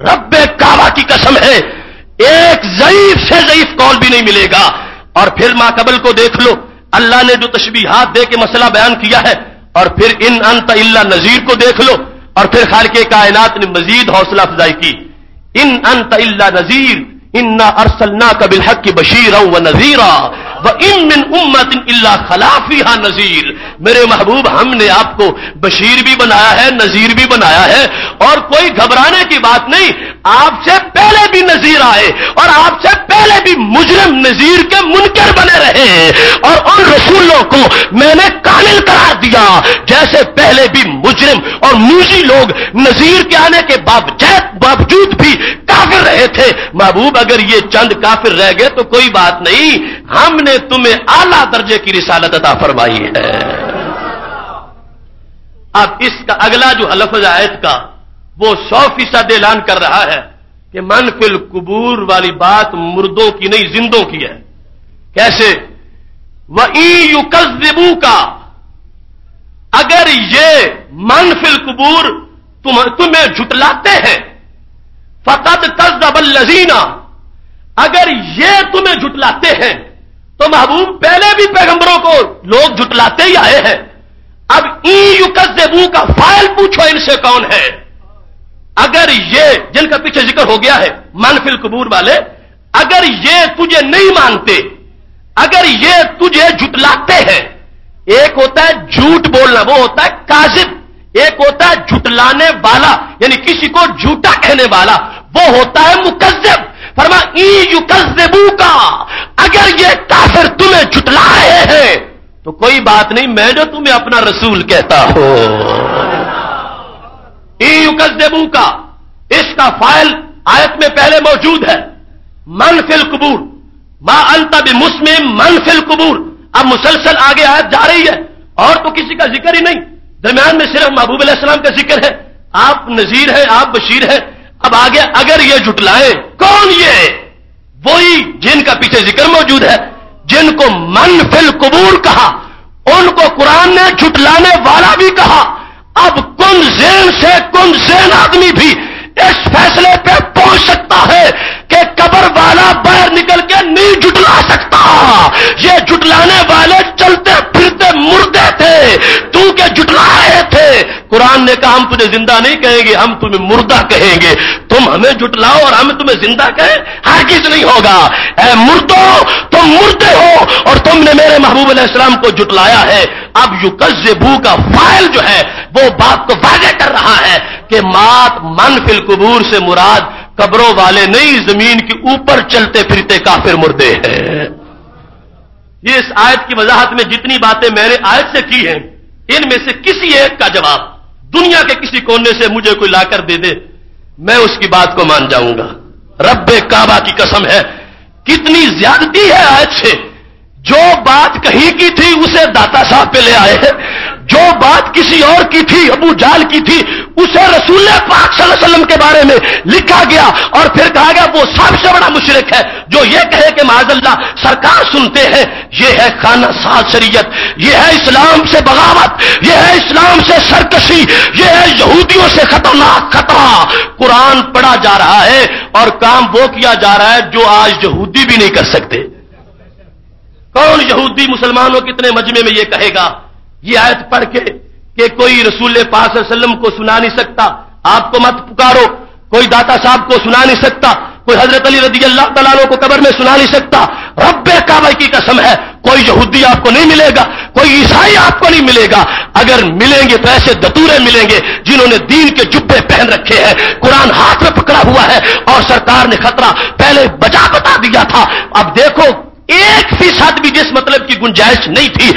रब्बे काबा की कसम है, एक जयीफ से जयीफ कौल भी नहीं मिलेगा। और फिर माँ कबल को देख लो, अल्लाह ने जो तशबी हाथ दे के मसला बयान किया है और फिर इन अंत इल्ला नजीर को देख लो, और फिर खाल के कायनात ने मजीद हौसला अफजाई की। इन अंत इल्ला नजीर, इन्ना अरसलना कबिल हक की बशीर व नजीरा, व इमिन उम्मत इल्ला खलाफिया नजीर। मेरे महबूब, हमने आपको बशीर भी बनाया है, नजीर भी बनाया है, और कोई घबराने की बात नहीं आपसे पहले भी नजीर आए और आपसे पहले भी मुजरम नजीर के मुनकर बने रहे और उन रसूलों को मैंने कामिल करार दिया। जैसे पहले भी मुजरम और मूजी लोग नजीर के आने के बावजूद भी काफिर रहे थे। महबूब, अगर ये चंद काफिर रह गए तो कोई बात नहीं। हमने तुम्हें आला दर्जे की रिसालत अदा फरमाई है। अब इसका अगला जो हलफज आयत का वो सौ फ़ीसद ऐलान कर रहा है कि मनफिल कुबूर वाली बात मुर्दों की नहीं, जिंदों की है। कैसे? व ई युकजबू का। अगर ये मन फिल कबूर तुम, तुम्हें झुटलाते हैं फकत कजबल लजीना अगर ये तुम्हें झुटलाते हैं तो महबूब पहले भी पैगंबरों को लोग झुटलाते ही आए हैं। अब ई युकजबू का फ़ाइल पूछो इनसे कौन है? अगर ये, जिनका पीछे ज़िक्र हो गया है, मनफिल कबूर वाले, अगर ये तुझे नहीं मानते, अगर ये तुझे जुटलाते हैं, एक होता है झूठ बोलना, वो होता है काजिब, एक होता है झुटलाने वाला, यानी किसी को झूठा कहने वाला, वो होता है मुकजब फरमा, ई युकजबू का, अगर ये काफिर तुम्हें झुटला रहे हैं तो कोई बात नहीं मैं जो तुम्हें अपना रसूल कहता हूँ। ई युकजबू का इसका फ़ाइल आयत में पहले मौजूद है। मन फिल कबूर। मा अंत भी मुस्लिम मन फिल कबूर। अब मुसलसल आगे आयत जा रही है। और तो किसी का ज़िक्र ही नहीं। दरमियान में सिर्फ़ महबूब अलैहिस्सलाम का ज़िक्र है। आप नजीर हैं, आप बशीर हैं। अब आगे अगर ये जुटलाए, कौन ये? वही जिनका पीछे ज़िक्र मौजूद है, जिनको मन फिल कबूर कहा, उनको कुरान ने झुटलाने वाला भी कहा अब कुन जेन से कुन जेन आदमी भी इस फैसले पे पहुँच सकता है कि कबर वाला बाहर निकल के नहीं जुटला सकता। ये जुटलाने कुरान ने कहा, हम तुझे ज़िंदा नहीं कहेंगे, हम तुम्हें मुर्दा कहेंगे। तुम हमें जुटलाओ और हम तुम्हें ज़िंदा कहें। हर किस नहीं होगा। ए मुर्दो, तुम मुर्दे हो और तुमने मेरे महबूब अलैहिस्सलाम को जुटलाया है। अब युकजबू का फ़ाइल जो है, वो बात को वाजे कर रहा है कि मात मन फिल कबूर से मुराद, कब्रों वाले नहीं ज़मीन के ऊपर चलते फिरते काफिर मुर्दे हैं। इस आयत की वजाहत में जितनी बातें मैंने आयत से की हैं, इनमें से किसी एक का जवाब दुनिया के किसी कोने से मुझे कोई लाकर दे दे, मैं उसकी बात को मान जाऊँगा। रब काबा की कसम है। कितनी ज्यादती है आज से। जो बात कहीं की थी, उसे दाता साहब पे ले आए। जो बात किसी और की थी, अबू जाल की थी, उसे रसूल पाक वसल्लम के बारे में लिखा गया और फिर कहा गया, वो सबसे बड़ा मुशरक है जो ये कहे कि माजल्ला सरकार सुनते हैं, ये है खाना साज शरीयत, ये है इस्लाम से बगावत, ये है इस्लाम से सरकशी, ये है यहूदियों से खतरनाक खतरा। कुरान पढ़ा जा रहा है और काम वो किया जा रहा है जो आज यहूदी भी नहीं कर सकते। कौन यहूदी मुसलमानों कितने मजमे में ये कहेगा? ये आयत पढ़ के कि कोई रसूल पाक वसल्लम को सुना नहीं सकता। आपको मत पुकारो। कोई दाता साहब को सुना नहीं सकता। कोई हज़रत अली रदी अल्लाह तला को कबर में सुना नहीं सकता। रब्बे काबा की कसम है, कोई यहूदी आपको नहीं मिलेगा, कोई ईसाई आपको नहीं मिलेगा। अगर मिलेंगे तो ऐसे दतूरे मिलेंगे जिन्होंने दीन के जुब्बे पहन रखे हैं, कुरान हाथ में पकड़ा हुआ है और सरकार ने खतरा पहले बचा बता दिया था। अब देखो एक फ़ीसद भी जिस मतलब की गुंजाइश नहीं थी,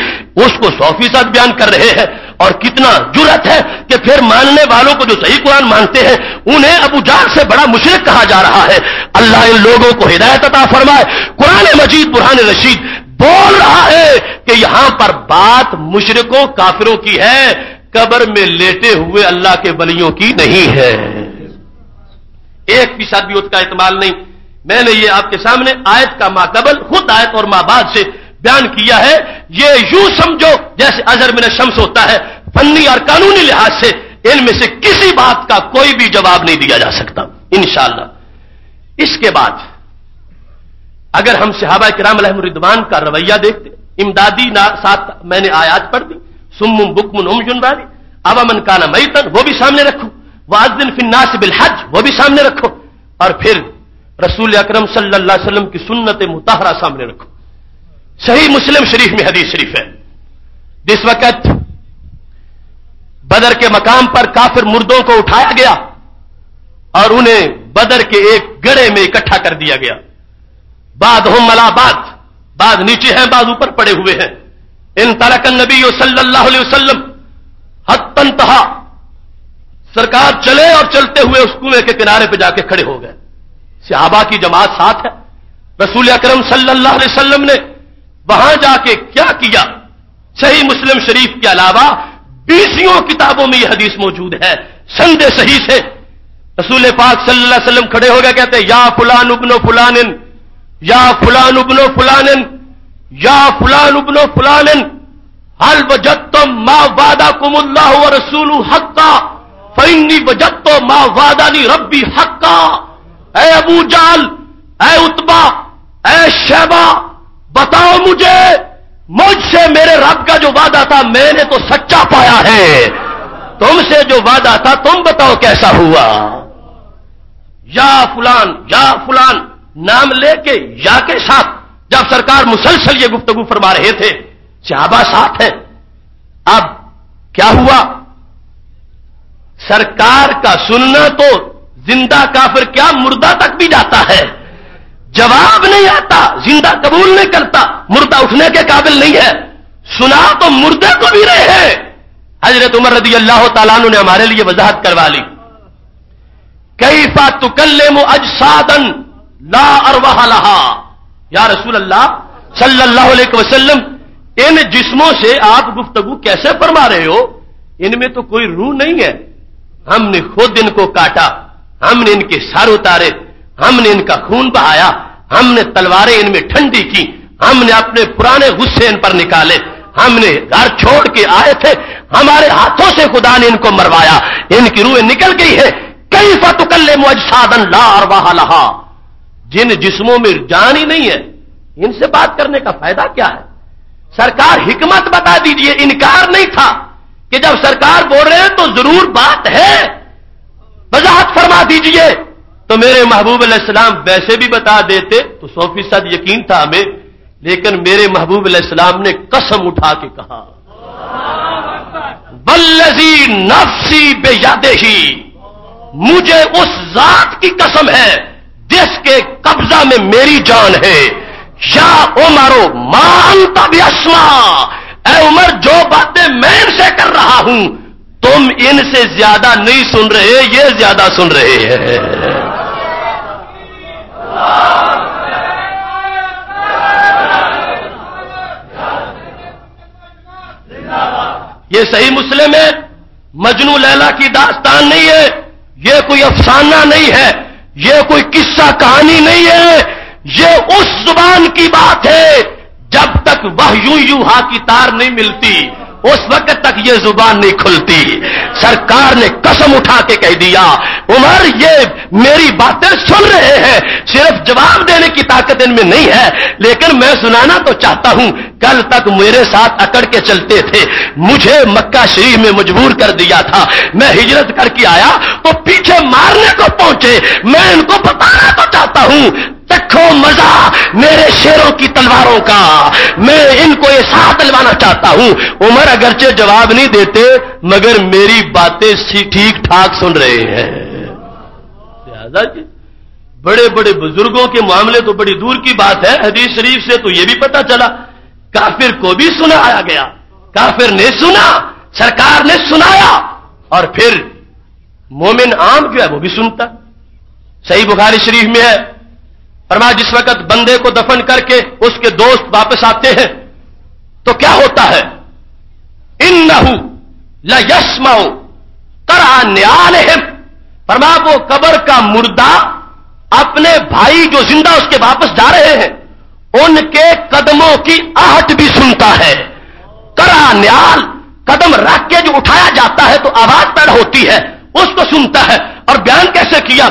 उसको सौ फ़ीसद बयान कर रहे हैं। और कितना जुरत है कि फिर मानने वालों को जो सही कुरान मानते हैं, उन्हें अबू जाल से बड़ा मुशरक कहा जा रहा है। अल्लाह इन लोगों को हिदायत अता फरमाए। कुरान मजीद, बुरहान रशीद बोल रहा है कि यहाँ पर बात मुशरकों, काफिरों की है, कबर में लेटे हुए अल्लाह के बलियों की नहीं है। एक फ़ीसद भी उसका इस्तेमाल नहीं। मैंने ये आपके सामने आयत का माकबल खुद आयत और माबाद से बयान किया है। ये यूँ समझो जैसे अजहर में शम्स होता है। फन्नी और कानूनी लिहाज से इनमें से किसी बात का कोई भी जवाब नहीं दिया जा सकता। इंशाला इसके बाद, अगर हम सिहाबा कराम रिदवान का रवैया देखते, इमदादी साथ मैंने आयात पढ़ दी सुमुम बुकमुन उम वाली अवामन काना मैतन, वो भी सामने रखो। वाजदिन फिन्नास बिल हज, वो भी सामने रखो। और फिर रसूल अक्रम सल्लल्लाहु अलैहि वसल्लम की सुन्नत मुताहरा सामने रखो। सही मुस्लिम शरीफ में हदीस शरीफ है। जिस वक्त बदर के मकाम पर काफिर मुर्दों को उठाया गया और उन्हें बदर के एक गड़े में इकट्ठा कर दिया गया। बाद हो मलाबाद बाद नीचे हैं, बाद ऊपर पड़े हुए हैं। इन तरकन नबी सल्लल्लाहु अलैहि वसल्लम हत्तन तहा, सरकार चले और चलते हुए उस कुएँ के किनारे पर जाके खड़े हो गए। सहाबा की जमात साथ है। रसूल अक्रम वसल्लम ने वहाँ जाके क्या किया? सही मुस्लिम शरीफ के अलावा बीसियों किताबों में यह हदीस मौजूद है। संदे सही से रसूल पाक वसल्लम खड़े हो गए, कहते, या फुलान उबनो फुलानिन, या फुलान उबनो फुलानिन, या फुलान उबनो फुलान हल वजत्तो माँ वादा व रसूल हक्का फैनी वजत्तो माँ वादानी रब्बी हक्का। ए अबू जाल ए उत्बा ए शैबा, बताओ मुझे, मुझसे मेरे रब का जो वादा था, मैंने तो सच्चा पाया है। तुमसे जो वादा था, तुम बताओ कैसा हुआ? या फुलान या फुलान, नाम लेके, या के साथ, जब सरकार मुसलसल ये गुफ्तगु फरमा रहे थे चाबा साथ है। अब क्या हुआ? सरकार का सुनना तो ज़िंदा काफिर क्या मुर्दा तक भी जाता है? जवाब नहीं आता, ज़िंदा कबूल नहीं करता, मुर्दा उठने के काबिल नहीं है। सुना तो मुर्दे को भी रहे हैं। हज़रत उमर रदी अल्लाह तला ने हमारे लिए वजाहत करवा ली। कई फातुकल्ले मु अजसादन ला अरवाह लहा। या रसूल अल्लाह सल्लल्लाहु अलैहि इन जिस्मों से आप गुफ्तगु कैसे फरमा रहे हो? इनमें तो कोई रूह नहीं है। हमने खुद इनको काटा। हमने इनके सर उतारे, हमने इनका खून बहाया, हमने तलवारें इनमें ठंडी की, हमने अपने पुराने गुस्से इन पर निकाले, हमने घर छोड़ के आए थे, हमारे हाथों से खुदा ने इनको मरवाया, इनकी रूह निकल गई है। कई फतुकल्ले मुजसादन ला अरवाह लहा। जिन जिस्मों में जान ही नहीं है, इनसे बात करने का फ़ायदा क्या है? सरकार हिकमत बता दीजिए, इनकार नहीं था कि जब सरकार बोल रहे हैं तो ज़रूर बात है। वजाहत फरमा दीजिए। तो मेरे महबूब अलैहिस्सलाम वैसे भी बता देते तो सौ फ़ीसद यकीन था हमें, लेकिन मेरे महबूब अलैहिस्सलाम ने कसम उठा के कहा बल्लजी नफसी बेयादे ही मुझे उस जात की कसम है जिसके कब्जा में मेरी जान है। या उमरो मानता भी असमा ए उमर, जो बातें मैं इनसे कर रहा हूँ तुम इनसे ज़्यादा नहीं सुन रहे, ये ज़्यादा सुन रहे हैं। ये सही मुस्लिम है? मजनू लैला की दास्तान नहीं है। ये कोई अफसाना नहीं है। ये कोई किस्सा कहानी नहीं है। ये उस ज़ुबान की बात है, जब तक वह यूँ यूँ हा की तार नहीं मिलती। उस वक्त तक ये ज़ुबान नहीं खुलती। सरकार ने कसम उठा के कह दिया, उमर, ये मेरी बातें सुन रहे हैं। सिर्फ़ जवाब देने की ताकत इनमें नहीं है, लेकिन मैं सुनाना तो चाहता हूँ। कल तक मेरे साथ अकड़ के चलते थे। मुझे मक्का शरीफ में मजबूर कर दिया था। मैं हिजरत करके आया तो पीछे मारने को पहुँचे। मैं इनको बताना तो चाहता हूँ चखो मज़ा मेरे शेरों की तलवारों का। मैं इनको ये साथ दिलवाना चाहता हूँ। उमर अगरचे जवाब नहीं देते, मगर मेरी बातें ठीक ठाक सुन रहे हैं। बड़े बड़े बुज़ुर्गों के मामले तो बड़ी दूर की बात है। हदीस शरीफ से तो यह भी पता चला, काफिर को भी सुनाया गया। काफिर ने सुना, सरकार ने सुनाया, और फिर मोमिन आम जो है वो भी सुनता। सही बुखारी शरीफ में है। फरमा जिस वक्त बंदे को दफन करके उसके दोस्त वापस आते हैं तो क्या होता है? इन नहू लयस्माओ करा न्याल फरमा वो कबर का मुर्दा अपने भाई जो ज़िंदा उसके वापस जा रहे हैं, उनके कदमों की आहट भी सुनता है। करा न्याल कदम रख के जो उठाया जाता है तो आवाज़ पैदा होती है, उसको सुनता है। और बयान कैसे किया?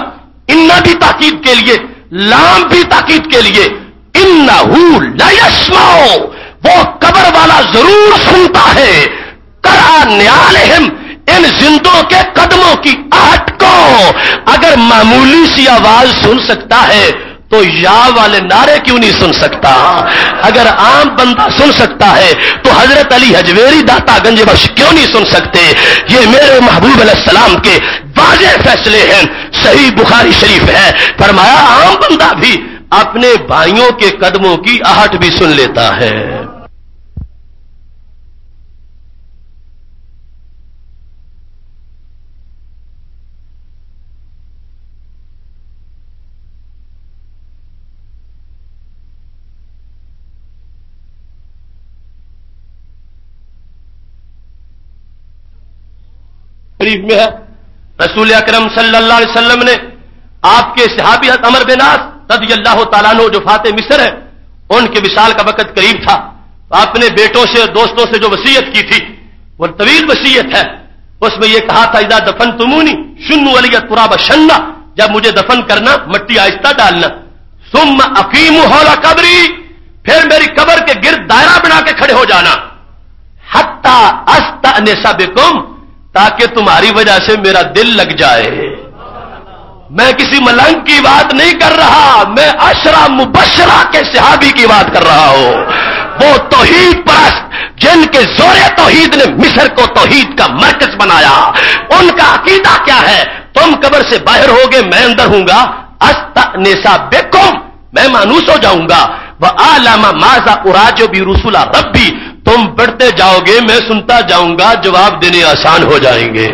इन्ना भी ताकीद के लिए भी ताकीद के लिए इन लयस्माओ वो कबर वाला ज़रूर सुनता है। करा न्याल इन जिंदों के कदमों की आहट को। अगर मामूली सी आवाज़ सुन सकता है तो या वाले नारे क्यों नहीं सुन सकता? अगर आम बंदा सुन सकता है तो हज़रत अली हजवेरी दाता गंज बख्श क्यों नहीं सुन सकते? ये मेरे महबूब के वाजे फैसले हैं, सही बुखारी शरीफ है। फरमाया, आम बंदा भी अपने भाइयों के कदमों की आहट भी सुन लेता है। शरीफ में है। रसूल अक्रम सल्लल्लाहु ने आपके सहाबी अमर बिनास रदी अल्लाह तला जो फाते मिस्र है, उनके विशाल का वक़्त करीब था। अपने बेटों से दोस्तों से जो वसीयत की थी, वो तवील वसीयत है। उसमें यह कहा था इदा दफन तुमूनी शुन्नु अलिया तुराब शन्ना जब मुझे दफन करना, मट्टी आहिस्ता डालना। सुम अकीम हौला कबरी, फिर मेरी कबर के गिर दायरा बना के खड़े हो जाना। हत्ता अस्ता नेसा बेकुम ताकि तुम्हारी वजह से मेरा दिल लग जाए। मैं किसी मलंग की बात नहीं कर रहा, मैं अशरा मुबशरा के सिहाबी की बात कर रहा हूँ। वो तोहीद परस्त, जिनके जोरे तोहीद ने मिस्र को तोहीद का मरकज बनाया। उनका अकीदा क्या है? तुम कबर से बाहर होगे, मैं अंदर हूँगा अस्ता बेकुम, मैं मानूस हो जाऊँगा। वह आलामा माजा उराजो भी रसुला रब्बी तुम बढ़ते जाओगे, मैं सुनता जाऊँगा, जवाब देने आसान हो जाएँगे।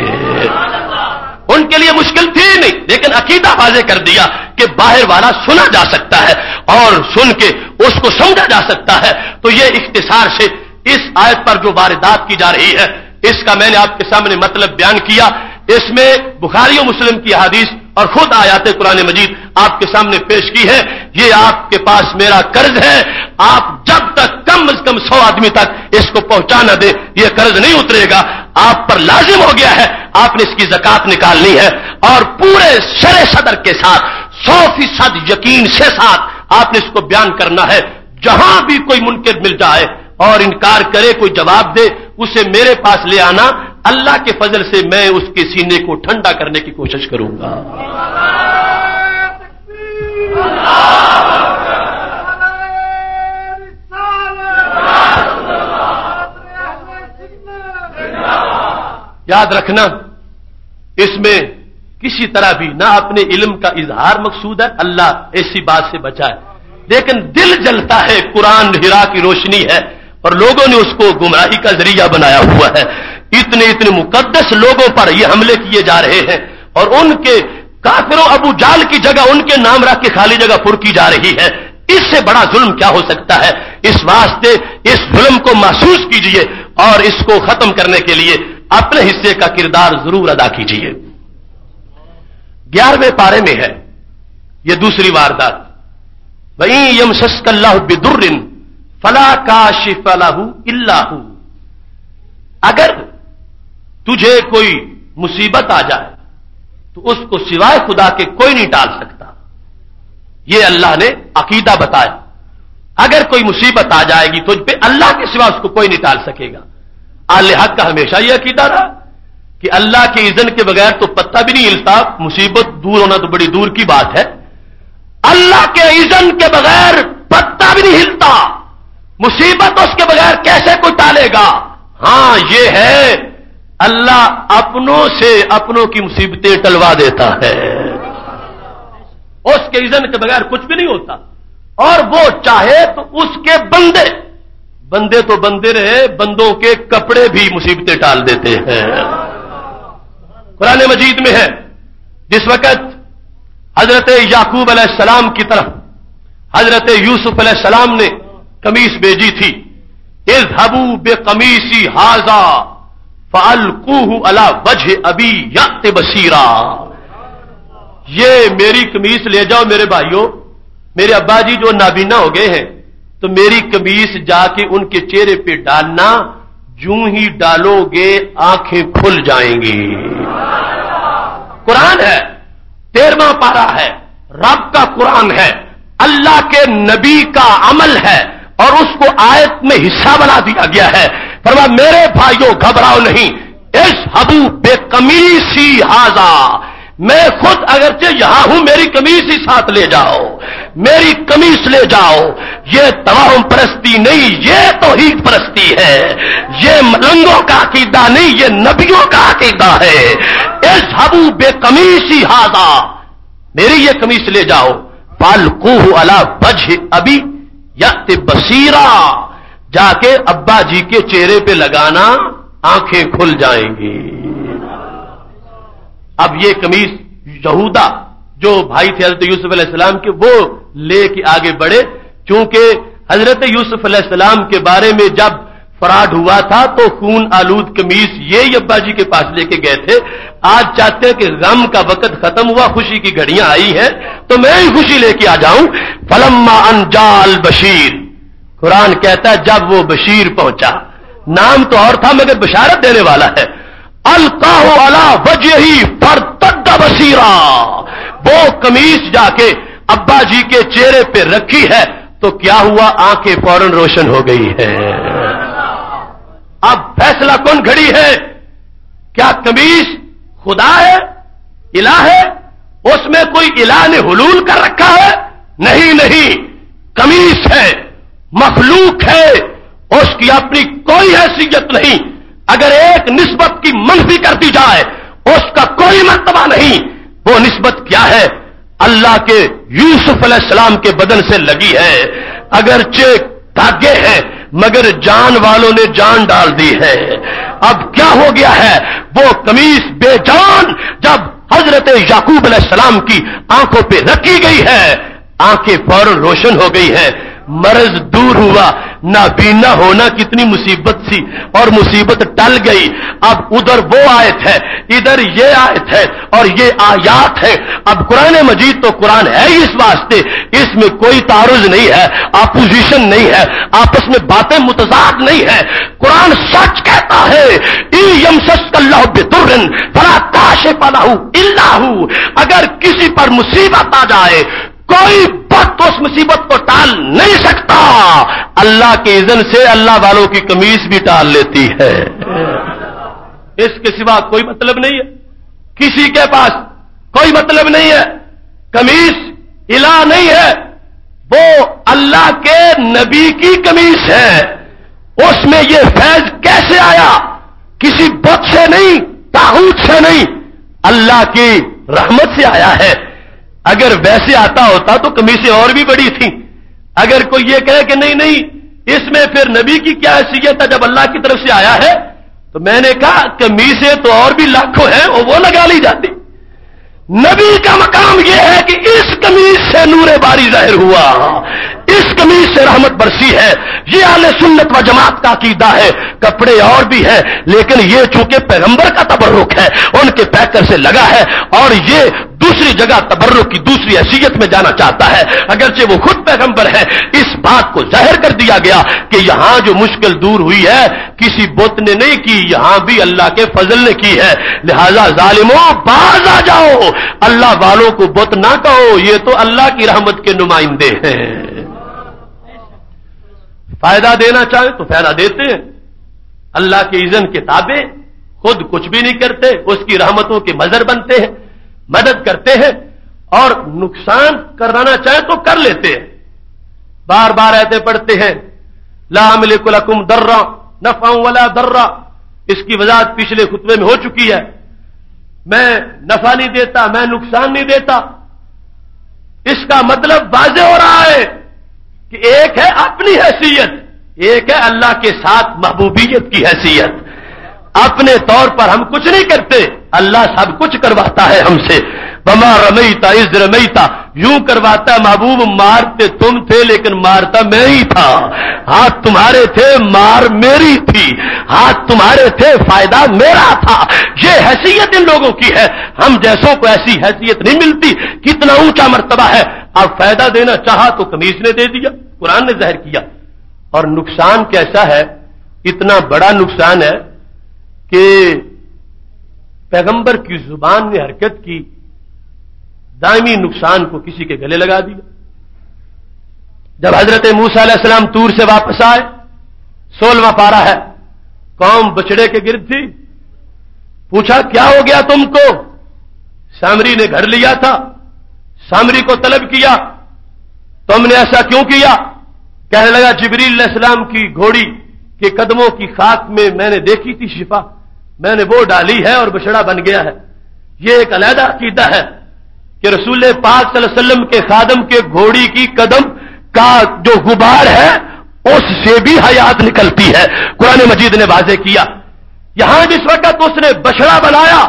उनके लिए मुश्किल थी नहीं, लेकिन अकीदा वाजे कर दिया कि बाहर वाला सुना जा सकता है और सुन के उसको समझा जा सकता है। तो यह इख्तिसार से इस आयत पर जो वारदात की जा रही है, इसका मैंने आपके सामने मतलब बयान किया। इसमें बुखारी मुस्लिम की हदीस और खुद आयात कुरान मजीद आपके सामने पेश की है। ये आपके पास मेरा कर्ज है। आप जब तक कम अज कम सौ आदमी तक इसको पहुँचा न दे, ये कर्ज नहीं उतरेगा। आप पर लाजिम हो गया है, आपने इसकी जक़ात निकालनी है। और पूरे शर सदर के साथ, सौ फ़ीसद यकीन से साथ आपने इसको बयान करना है। जहाँ भी कोई मुनकर मिल जाए और इनकार करे, कोई जवाब दे, उसे मेरे पास ले आना। अल्लाह के फजल से मैं उसके सीने को ठंडा करने की कोशिश करूँगा। याद रखना, इसमें किसी तरह भी ना अपने इल्म का इजहार मकसूद है, अल्लाह ऐसी बात से बचाए। लेकिन दिल जलता है, कुरान हिरा की रोशनी है, और लोगों ने उसको गुमराही का ज़रिया बनाया हुआ है। इतने इतने मुकद्दस लोगों पर ये हमले किए जा रहे हैं, और उनके काफिरों अबू जाल की जगह, उनके नाम रख के खाली जगह पुर की जा रही है। इससे बड़ा जुल्म क्या हो सकता है? इस वास्ते, इस जुल्म को महसूस कीजिए, और इसको खत्म करने के लिए अपने हिस्से का किरदार ज़रूर अदा कीजिए। ग्यारहवें पारे में है यह दूसरी वारदात। वही यम शस्कल्लाह बिदुर्रिन फला का शिफलाहू अगर तुझे कोई मुसीबत आ जाए तो उसको सिवाय खुदा के कोई नहीं टाल सकता। यह अल्लाह ने अकीदा बताया। अगर कोई मुसीबत आ जाएगी तो अल्लाह के सिवा उसको कोई नहीं टाल सकेगा। आल हक का हमेशा यह अकीदा रहा कि अल्लाह के इजन के बगैर तो पत्ता भी नहीं हिलता। मुसीबत दूर होना तो बड़ी दूर की बात है। अल्लाह के इजन के बगैर पत्ता भी नहीं हिलता। मुसीबत उसके बगैर कैसे कोई टालेगा? हाँ यह है, अल्लाह अपनों से अपनों की मुसीबतें टलवा देता है। उसके इजन के बगैर कुछ भी नहीं होता। और वो चाहे तो उसके बंदे बंदे तो बंदे रहे, बंदों के कपड़े भी मुसीबतें टाल देते हैं। कुरान मजीद में है, जिस वक्त हज़रत याकूब सलाम की तरफ़, हज़रत यूसुफ सलाम ने कमीज भेजी थी इस हबू बे कमीसी हाजा फालकूह अला वजह अभी यत बसीरा ये मेरी कमीज ले जाओ मेरे भाइयों, मेरे अब्बा जी जो नाबीना हो गए हैं तो मेरी कमीज जाके उनके चेहरे पे डालना, जू ही डालोगे, आँखें खुल जाएँगी। कुरान है, तेरवा पारा है, रब का कुरान है, अल्लाह के नबी का अमल है, और उसको आयत में हिस्सा बना दिया गया है। फरमा, मेरे भाइयों, घबराओ नहीं, इस हबू बेकमी सी हाजा। मैं खुद अगरचे यहाँ हूँ, मेरी कमीज ही साथ ले जाओ, मेरी कमीज ले जाओ। ये तवाहम परस्ती नहीं, ये तो ही परस्ती है। ये मलंगों का अकीदा नहीं, ये नबियों का अकीदा है। इस हबू बेकमीसी हाजा, मेरी ये कमीज ले जाओ। फालकूह अला बज अभी या बसीरा, जाके अब्बा जी के चेहरे पे लगाना, आँखें खुल जाएँगी। अब ये कमीज यहूदा, जो भाई थे हज़रत यूसुफ अलैहिस्सलाम के, वो लेके आगे बढ़े। क्योंकि हज़रत यूसुफ अलैहिस्सलाम के बारे में जब फराड हुआ था तो खून आलूद कमीज ये अब्बा जी के पास लेके गए थे। आज चाहते हैं कि गम का वक्त खत्म हुआ, खुशी की घड़ियाँ आई है तो मैं ही खुशी लेके आ जाऊँ। फलम्मा अनजाल बशीर। कुरान कहता है, जब वो बशीर पहुँचा, नाम तो और था, मगर बशारत देने वाला है। अलकाहो अला वजह फरतद बसीरा। वो कमीज जाके अब्बा जी के चेहरे पे रखी है तो क्या हुआ? आँखें फ़ौरन रोशन हो गई है। अब फैसला कौन घड़ी है? क्या कमीज खुदा है? इला है? उसमें कोई इला ने हुलूल कर रखा है? नहीं नहीं। कमीज है, मखलूक है। उसकी अपनी कोई हैसियत नहीं। अगर एक निस्बत की मनफी कर दी जाए, उसका कोई मरतबा नहीं। वो निस्बत क्या है? अल्लाह के यूसुफ सलाम के बदन से लगी है। अगरचे धागे हैं, मगर जान वालों ने जान डाल दी है। अब क्या हो गया है? वो कमीज बेजान, जब हज़रत याकूब सलाम की आँखों पे रखी गई है, आँखें फ़ौरन रोशन हो गई है। मर्ज दूर हुआ नाबीना होना कितनी मुसीबत थी और मुसीबत टल गई। अब उधर वो आयत है, इधर ये आयत है और ये आयात है। अब कुरान मजीद तो कुरान है ही इस वास्ते। इसमें कोई तारुज नहीं है, अपोजिशन नहीं है, आपस में बातें मुतजाद नहीं है। कुरान सच कहता है ईम काशे पलाहू अगर किसी पर मुसीबत आ जाए कोई वक्त उस मुसीबत को टाल नहीं सकता। अल्लाह के इजन से अल्लाह वालों की कमीज भी टाल लेती है। इसके सिवा कोई मतलब नहीं है। किसी के पास कोई मतलब नहीं है। कमीज इला नहीं है। वो अल्लाह के नबी की कमीज है। उसमें यह फैज कैसे आया? किसी बुत से नहीं, ताहूत से नहीं। अल्लाह की रहमत से आया है। अगर वैसे आता होता तो कमीसें और भी बड़ी थी। अगर कोई ये कहे कि नहीं नहीं, इसमें फिर नबी की क्या हैसियत है जब अल्लाह की तरफ़ से आया है? तो मैंने कहा कमीसें तो और भी लाखों हैं और वो लगा ली जाती। नबी का मकाम यह है कि इस कमीज से नूर बारी ज़ाहिर हुआ। इस कमीज से रहमत बरसी है। ये आले सुन्नत व जमात का कीदा है। कपड़े और भी है, लेकिन ये चूँकि पैगंबर का तबरुक है, उनके पैकर से लगा है। और ये दूसरी जगह तबर्रुक की दूसरी हैसियत में जाना चाहता है। अगरचे वो खुद पैगंबर है। इस बात को ज़ाहिर कर दिया गया कि यहाँ जो मुश्किल दूर हुई है, किसी बुत ने नहीं की, यहाँ भी अल्लाह के फजल ने की है। लिहाजा जालिमो, बाज आ जाओ। अल्लाह वालों को बुत ना कहो, ये तो अल्लाह की रहमत के नुमाइंदे हैं। फ़ायदा देना चाहे तो फ़ायदा देते हैं। अल्लाह के इजन के ताबे खुद कुछ भी नहीं करते, उसकी रहमतों के मजर बनते हैं। मदद करते हैं और नुकसान कराना चाहे तो कर लेते हैं। बार बार ऐसे पढ़ते हैं लामिलकुलकुम दर्रा नफा वाला दर्रा। इसकी वजाहत पिछले खुतबे में हो चुकी है। मैं नफा नहीं देता, मैं नुकसान नहीं देता। इसका मतलब वाजे हो रहा है कि एक है अपनी हैसियत, एक है अल्लाह के साथ महबूबियत की हैसियत। अपने तौर पर हम कुछ नहीं करते। अल्लाह सब कुछ करवाता है हमसे। बमा रमईता इस रमईता यूँ करवाता, महबूब मारते तुम थे, लेकिन मारता मैं ही था। हाथ तुम्हारे थे, मार मेरी थी। हाथ तुम्हारे थे, फ़ायदा मेरा था। ये हैसियत इन लोगों की है। हम जैसों को ऐसी हैसियत नहीं मिलती। कितना ऊँचा मर्तबा है। अब फ़ायदा देना चाहा तो कमीज ने दे दिया, कुरान ने जहर किया। और नुकसान कैसा है? इतना बड़ा नुकसान है कि पैगंबर की ज़ुबान ने हरकत की दायमी नुकसान को किसी के गले लगा दिया। जब हज़रत मूसा सलाम तूर से वापस आए, सोलवा पारा है, कौम बछड़े के गिरद थी। पूछा, क्या हो गया तुमको? सामरी ने घर लिया था, सामरी को तलब किया। तुमने ऐसा क्यों किया? कहने लगा, जिबरील इस्लाम की घोड़ी के कदमों की खाक में मैंने देखी थी शिफा। मैंने वो डाली है और बछड़ा बन गया है। ये एक अलहदा अकीदा है कि रसूल पाक वसल्लम के खादम के घोड़ी की कदम का जो गुबार है, उससे भी हयात निकलती है। कुरान मजीद ने वाजे किया। यहाँ जिस वक्त उसने बछड़ा बनाया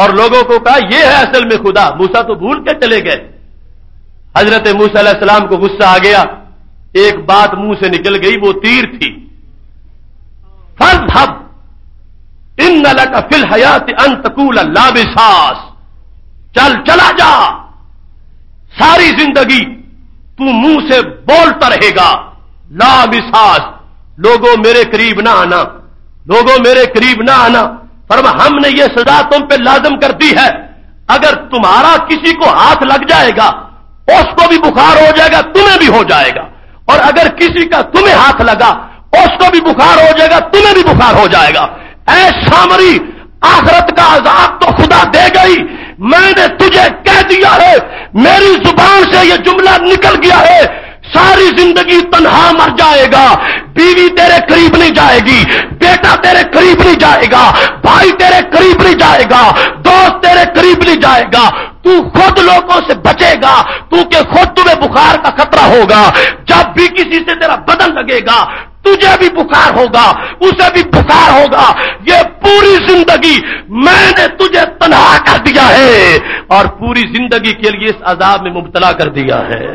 और लोगों को कहा यह है असल में खुदा। मूसा तो भूल के चले गए। हज़रत मूसा को गुस्सा आ गया। एक बात मुँह से निकल गई, वो तीर थी। फल हब। इन नलक फिल हयात अंतकूल लाबिसास चल, चला जा। सारी ज़िंदगी तू मुँह से बोलता रहेगा, ला मिसास लोगों मेरे करीब ना आना। लोगों मेरे करीब ना आना। फरमा, हमने ये सजा तुम पे लाजम कर दी है। अगर तुम्हारा किसी को हाथ लग जाएगा, उसको भी बुखार हो जाएगा, तुम्हें भी हो जाएगा। और अगर किसी का तुम्हें हाथ लगा, उसको भी बुखार हो जाएगा, तुम्हें भी बुखार हो जाएगा। ऐसा मरी आखरत का आज़ाद तो खुदा दे गई। मैंने तुझे कह दिया है, मेरी ज़ुबान से यह जुमला निकल गया है। सारी ज़िंदगी तनहा मर जाएगा, बीवी तेरे करीब नहीं जाएगी, बेटा तेरे करीब नहीं जाएगा, भाई तेरे करीब नहीं जाएगा, दोस्त तेरे करीब नहीं जाएगा तू खुद लोगों से बचेगा। तू के खुद तुम्हें बुखार का खतरा होगा। जब भी किसी से तेरा बदन लगेगा, तुझे भी बुखार होगा, उसे भी बुखार होगा। ये पूरी ज़िंदगी मैंने तुझे तनहा कर दिया है और पूरी ज़िंदगी के लिए इस अजाब में मुबतला कर दिया है।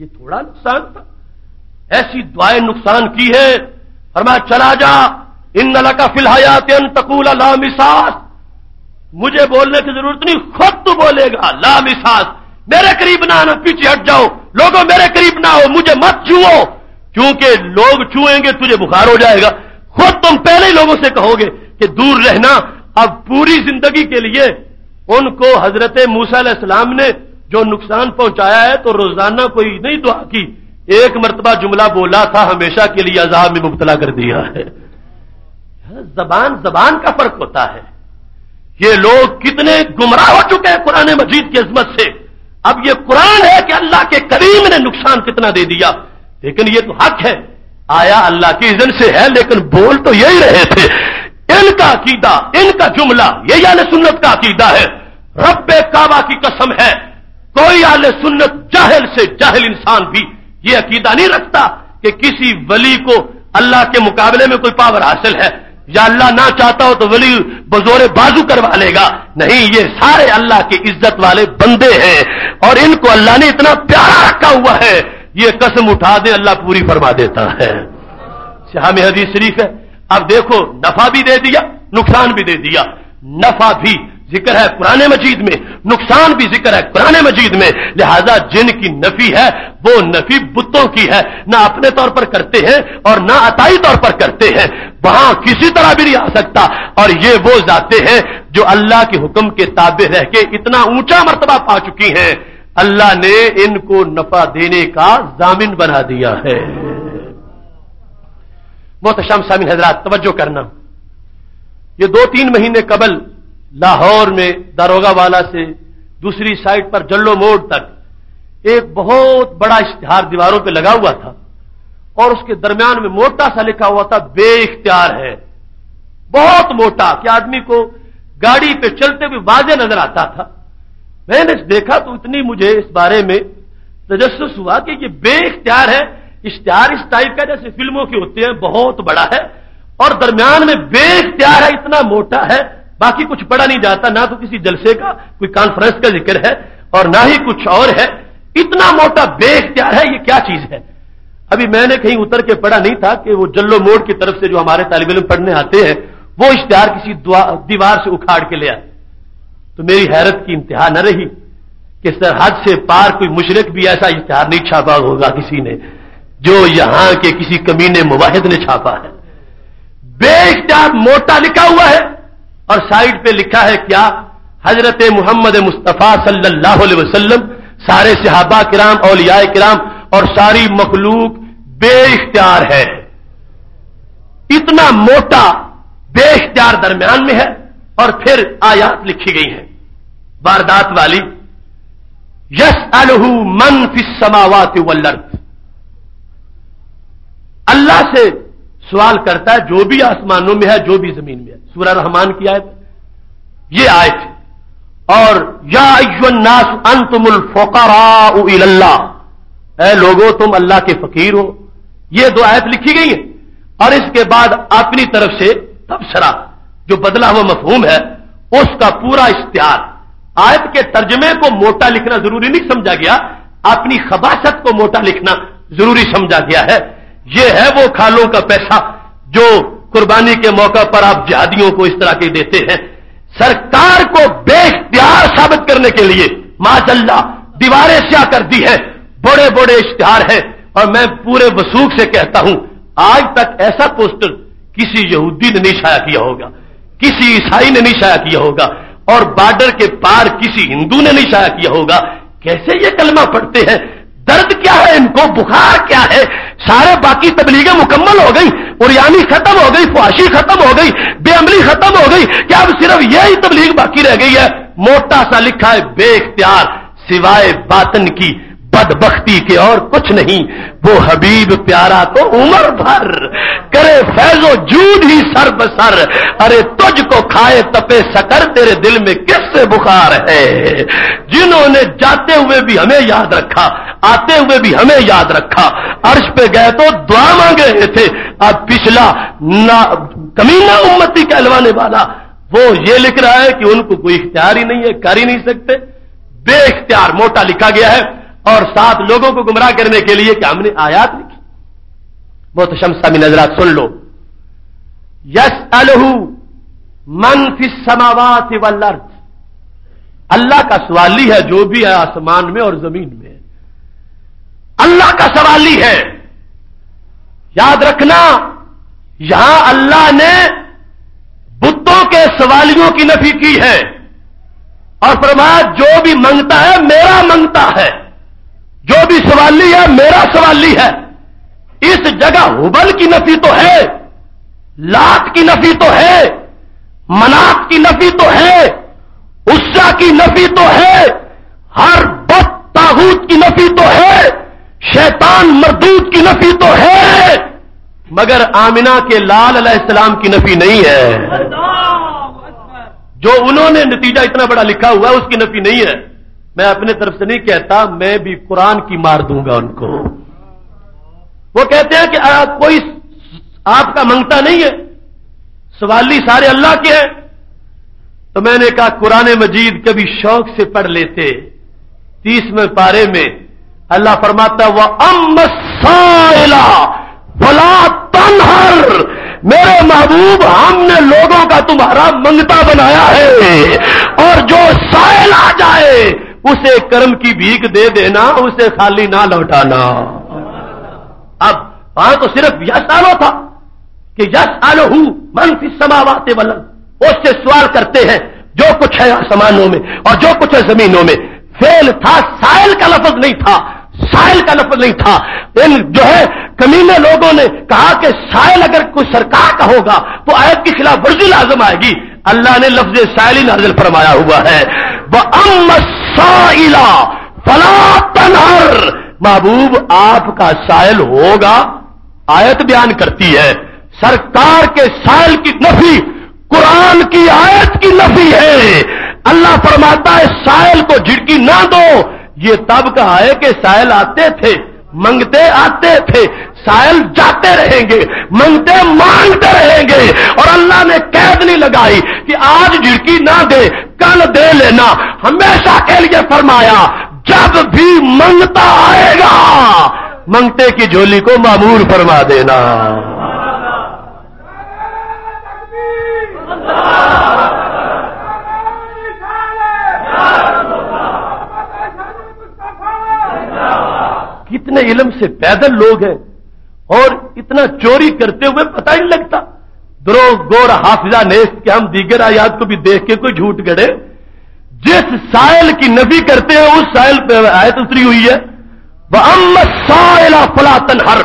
ये थोड़ा नुकसान था। ऐसी दुआएँ नुकसान की है। और मैं चला जा। इन नला का फिलहायात तकूल लामिसास मुझे बोलने की ज़रूरत नहीं, खुद तू बोलेगा लामिसास मेरे करीब ना आना, पीछे हट जाओ। लोगों मेरे करीब ना हो, मुझे मत छुओ। क्योंकि लोग छुएँगे, तुझे बुखार हो जाएगा। खुद तुम पहले ही लोगों से कहोगे कि दूर रहना। अब पूरी ज़िंदगी के लिए उनको हज़रत मूसा सलाम ने जो नुकसान पहुँचाया है तो रोज़ाना कोई नहीं दुआ की। एक मरतबा जुमला बोला था, हमेशा के लिए अजाब में मुबतला कर दिया है। जबान जबान का फ़र्क होता है। ये लोग कितने गुमराह हो चुके हैं कुरान मजीद की अजमत से। अब ये कुरान है कि अल्लाह के करीम ने नुकसान कितना दे दिया। लेकिन ये तो हक है। आया अल्लाह की इजन से है, लेकिन बोल तो यही रहे थे। इनका अकीदा, इनका जुमला ये आल सुन्नत का अकीदा है। रब काबा की कसम है। कोई आल सुन्नत जाहिल से जाहिल इंसान भी ये अकीदा नहीं रखता कि किसी वली को अल्लाह के मुकाबले में कोई पावर हासिल है। या अल्लाह ना चाहता हो तो वली बजोरे बाजू करवा लेगा। नहीं, ये सारे अल्लाह की इज़्ज़त वाले बंदे हैं और इनको अल्लाह ने इतना प्यारा रखा हुआ है। ये कसम उठा दे, अल्लाह पूरी फरमा देता है। में हदीस शरीफ है। अब देखो, नफा भी दे दिया, नुकसान भी दे दिया। नफा भी ज़िक्र है पुराने मजीद में, नुकसान भी ज़िक्र है पुराने मजीद में, लिहाजा जिन की नफी है, वो नफी बुतों की है, ना अपने तौर पर करते हैं और ना अताई तौर पर करते हैं। वहाँ किसी तरह भी नहीं आ सकता। और ये वो जाते हैं जो अल्लाह के हुक्म के ताबे रह के इतना ऊँचा मरतबा पा चुकी हैं। अल्लाह ने इनको नफा देने का जामिन बना दिया है। मोहतशम सामिन हजरात, तवज्जो करना। ये दो तीन महीने कबल लाहौर में दारोगा वाला से दूसरी साइड पर जल्लो मोड़ तक एक बहुत बड़ा इश्तिहार दीवारों पे लगा हुआ था और उसके दरमियान में मोटा सा लिखा हुआ था बे इख्तियार है। बहुत मोटा कि आदमी को गाड़ी पे चलते हुए वाजे नज़र आता था। मैंने देखा तो इतनी मुझे इस बारे में तजस्स हुआ कि ये बे इख्तियार है। इश्तिहार इस टाइप का जैसे फ़िल्मों के होते हैं, बहुत बड़ा है और दरमियान में बे इख्तियार है, इतना मोटा है। बाकी कुछ पढ़ा नहीं जाता, ना तो किसी जलसे का कोई कॉन्फ्रेंस का ज़िक्र है, और ना ही कुछ और है। इतना मोटा बे इख्तियार है, ये क्या चीज़ है? अभी मैंने कहीं उतर के पढ़ा नहीं था कि वो जल्लो मोड़ की तरफ़ से जो हमारे तालिब इलम पढ़ने आते हैं, वो इश्तिहार किसी दीवार से उखाड़ के ले आए। तो मेरी हैरत की इंतहा न रही कि सरहद से पार कोई मुशरक भी ऐसा इश्तहार नहीं छापा होगा किसी ने, जो यहाँ के किसी कमीने मुवाहिद ने छापा है। बेख्तियार मोटा लिखा हुआ है। और साइड पे लिखा है क्या? हज़रत मोहम्मद मुस्तफ़ा सल्लल्लाहु अलैहि वसल्लम, सारे सिहाबा किराम, औलिया किराम और सारी मखलूक बेख्तियार है। इतना मोटा बेख्तियार दरमियान में है और फिर आयात लिखी गई है। वारदात वाली यस अलहू मन फिस फिसमावात वल्लर्थ अल्लाह से सवाल करता है, जो भी आसमानों में है, जो भी ज़मीन में है। सूरा रहमान की आयत ये आयत और या नास अंतमुल फोकारा ए लोगो, तुम अल्लाह के फकीर हो। ये दो आयत लिखी गई है। और इसके बाद अपनी तरफ़ से तबसरा, जो बदला हुआ मफहूम है, उसका पूरा इश्तिहार। आयत के तर्जमे को मोटा लिखना ज़रूरी नहीं समझा गया, अपनी खबासत को मोटा लिखना ज़रूरी समझा गया है। यह है वो खालों का पैसा जो कुर्बानी के मौका पर आप जिहादियों को इस तरह के देते हैं। सरकार को बेख्तियार साबित करने के लिए माजल्ला दीवारें स्या कर दी है। बड़े बड़े इश्तिहार हैं। और मैं पूरे वसूख से कहता हूँ, आज तक ऐसा पोस्टर किसी यहूदी ने नहीं छाया किया होगा, किसी ईसाई ने नहीं छाया किया होगा, और बॉर्डर के पार किसी हिंदू ने नहीं छाया किया होगा। कैसे ये कलमा पढ़ते हैं? दर्द क्या है? इनको बुखार क्या है? सारे बाकी तबलीगें मुकम्मल हो गई उरियानी खत्म हो गई फुआशी खत्म हो गई, बेअमली खत्म हो गई। क्या अब सिर्फ़ यही तबलीग बाकी रह गई है? मोटा सा लिखा है बेख्तियार सिवाय बातन की। बदबख्ती के और कुछ नहीं। वो हबीब प्यारा तो उम्र भर। करे फैजो जूद ही सर बसर अरे तुझको खाए तपे सकर तेरे दिल में किससे बुखार है? जिन्होंने जाते हुए भी हमें याद रखा, आते हुए भी हमें याद रखा, अर्श पे गए तो दुआ मांग रहे थे। अब पिछला ना, कमीना उम्मती कहलवाने वाला, वो ये लिख रहा है कि उनको कोई इख्तियार ही नहीं है, कर ही नहीं सकते। बेख्तियार मोटा लिखा गया है। और सात लोगों को गुमराह करने के लिए क्या हमने आयात लिखी बहुत शमसा में नजरा सुन लो। यस अलहू मन फिस समावात वल्लर्थ अल्लाह का सवाली है जो भी है आसमान में और ज़मीन में। अल्लाह का सवाली है याद रखना, यहाँ अल्लाह ने बुतों के सवालियों की नफी की है। और फरमाया, जो भी मंगता है, मेरा मंगता है। जो भी सवाली है मेरा सवाली है। इस जगह हुबल की नफी तो है लात की नफी तो है मनात की नफी तो है उस्सा की नफी तो है हर बद ताहूत की नफी तो है शैतान मरदूत की नफी तो है मगर आमिना के लाल अलैहिस्सलाम की नफी नहीं है। जो उन्होंने नतीजा इतना बड़ा लिखा हुआ है उसकी नफी नहीं है। मैं अपने तरफ़ से नहीं कहता मैं भी कुरान की मार दूँगा उनको। वो कहते हैं कि आ, कोई आपका मंगता नहीं है। सवाली सारे अल्लाह के हैं। तो मैंने कहा कुरान मजीद कभी शौक से पढ़ लेते। तीसवें पारे में अल्लाह फरमाता वह अम साइला फला तनहर। मेरे महबूब हमने लोगों का तुम्हारा मंगता बनाया है। और जो साइल आ जाए उसे कर्म की भीख दे देना, उसे खाली ना लौटाना। अब वहाँ तो सिर्फ़ यश आलो था कि यश आलो हूँ, मन की समावाते वलन उससे सवाल करते हैं, जो कुछ है आसमानों में और जो कुछ है जमीनों में। फेल था साइल का लफज नहीं था साइल का लफज नहीं था। इन जो है, कमीने लोगों ने कहा कि साइल अगर कोई सरकार का होगा तो आयत के खिलाफ वर्जी लाजम आएगी। अल्लाह ने लफ्ज साइली नाजिल फरमाया हुआ है। वह अम साइला फला तनहर। महबूब आपका साइल होगा, आयत बयान करती है। सरकार के साइल की नफी, कुरान की आयत की नफी है। अल्लाह फरमाता है, साइल को झिड़की ना दो। ये तब कहा है कि साइल आते थे, मंगते आते थे। साइल जाते रहेंगे, मंगते मांगते रहेंगे। और अल्लाह ने कैद नहीं लगाई कि आज झिड़की ना दे कल दे लेना। हमेशा के लिए फरमाया, जब भी मंगता आएगा, मंगते की झोली को मामूर फरमा देना। कितने इलम से पैदल लोग हैं और इतना चोरी करते हुए पता ही नहीं लगता। द्रो गोर, हाफिजा, नेस्त के हम दीगर आयात को भी देख के कोई झूठ गड़े जिस साइल की नबी करते हैं, उस साइल पे आयत उतरी हुई है। वह अम साइला फलातन हर।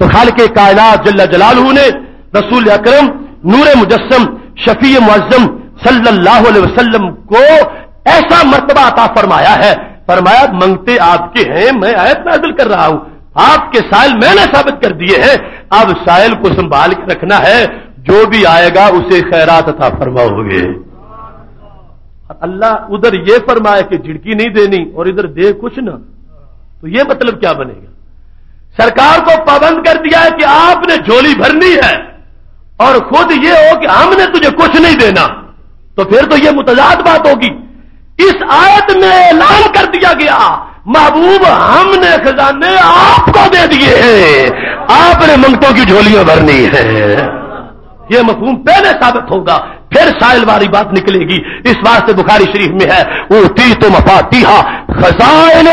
तो खाल के कायनात जल्ला जलालू ने रसूल अकरम, नूर मुजस्म शफी मुआजम सल्लल्लाहु अलैहि वसल्लम को ऐसा मर्तबा अता फरमाया है। फरमाया, मंगते आपके हैं, मैं आयत नाजिल कर रहा हूँ। आपके साइल मैंने साबित कर दिए हैं। अब साइल को संभाल के रखना है। जो भी आएगा, उसे खैरात था फरमाओगे। अल्लाह उधर ये फरमाए कि झिड़की नहीं देनी और इधर दे कुछ ना। तो ये मतलब क्या बनेगा? सरकार को पाबंद कर दिया है कि आपने झोली भरनी है और खुद ये हो कि हमने तुझे कुछ नहीं देना। तो फिर तो ये मुतजाद बात होगी। इस आयत में ऐलान कर दिया गया महबूब हमने खजाने आपको दे दिए हैं। आपने मंगतों की झोलियाँ भरनी है। यह मफहूम पहले साबित होगा, फिर साइल वाली बात निकलेगी। इस वास्ते बुखारी शरीफ में है वो ती तो मफातीहा खजाइन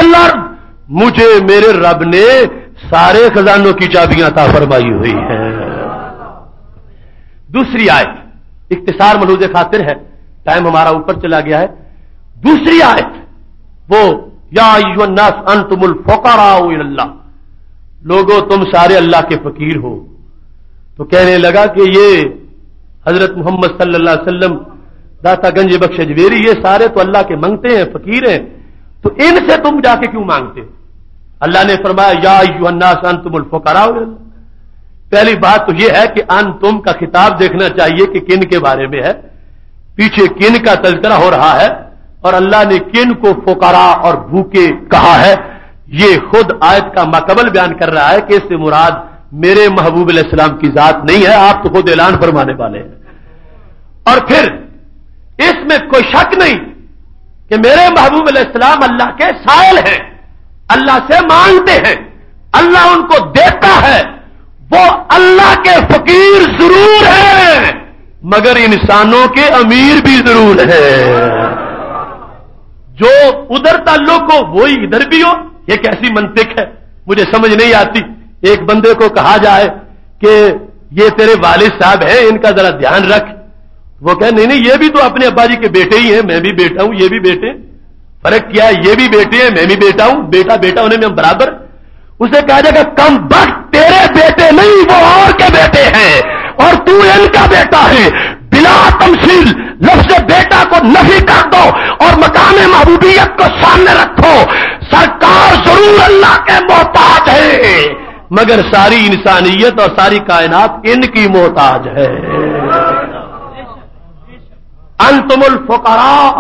मुझे मेरे रब ने सारे खजानों की चाबियाँ ता फरमाई हुई है। दूसरी आयत, इख्तिसार मलूज खातिर है। टाइम हमारा ऊपर चला गया है। दूसरी आयत, वो, या युन्नास तुमुल फोकारा लोगो, तुम सारे अल्लाह के फकीर हो। तो कहने लगा कि ये हज़रत मोहम्मद सल्लल्लाहु अलैहि वसल्लम दाता गंज बख्श जवेरी ये सारे तो अल्लाह के मंगते हैं, फकीर हैं। तो इनसे तुम जाके क्यों मांगते? अल्लाह ने फरमाया, या युन्नास तुमुल फोकारा पहली बात तो यह है कि अन तुम का खिताब देखना चाहिए कि किन के बारे में है। पीछे किन का तस्करा हो रहा है और अल्लाह ने किन को फोकारा और भूखे कहा है। ये खुद आयत का मकबल बयान कर रहा है कि इससे मुराद मेरे महबूब इस्लाम की जात नहीं है, आप तो खुद ऐलान फरमाने वाले हैं। और फिर, इसमें कोई शक नहीं कि मेरे महबूब इस्लाम अल्लाह के सायल हैं, अल्लाह से मांगते हैं, अल्लाह उनको देता है, वो अल्लाह के फकीर ज़रूर है, मगर इंसानों के अमीर भी ज़रूर है। जो उधर ताल्लुक हो वही इधर भी हो, ये कैसी मंतिक है, मुझे समझ नहीं आती। एक बंदे को कहा जाए कि ये तेरे वालिद साहब हैं, इनका जरा ध्यान रख। वो कहे, नहीं नहीं, ये भी तो अपने अब्बा जी के बेटे ही हैं, मैं भी बेटा हूँ, ये भी बेटे। फ़र्क क्या ये भी बेटे हैं, मैं भी बेटा हूँ, बेटा बेटा होने में हम बराबर उसे कहा जाएगा, कम वक्त तेरे बेटे नहीं, वो और के बेटे हैं, और तू इनका बेटा है। बिना तमसील लफ्ज बेटा को नफी कर दो, और मकान महबूबियत को सामने रखो। सरकार ज़रूर अल्लाह के मोहताज है। मगर सारी इंसानियत और सारी कायनात इनकी मोहताज है। अंतमुल फुकरा,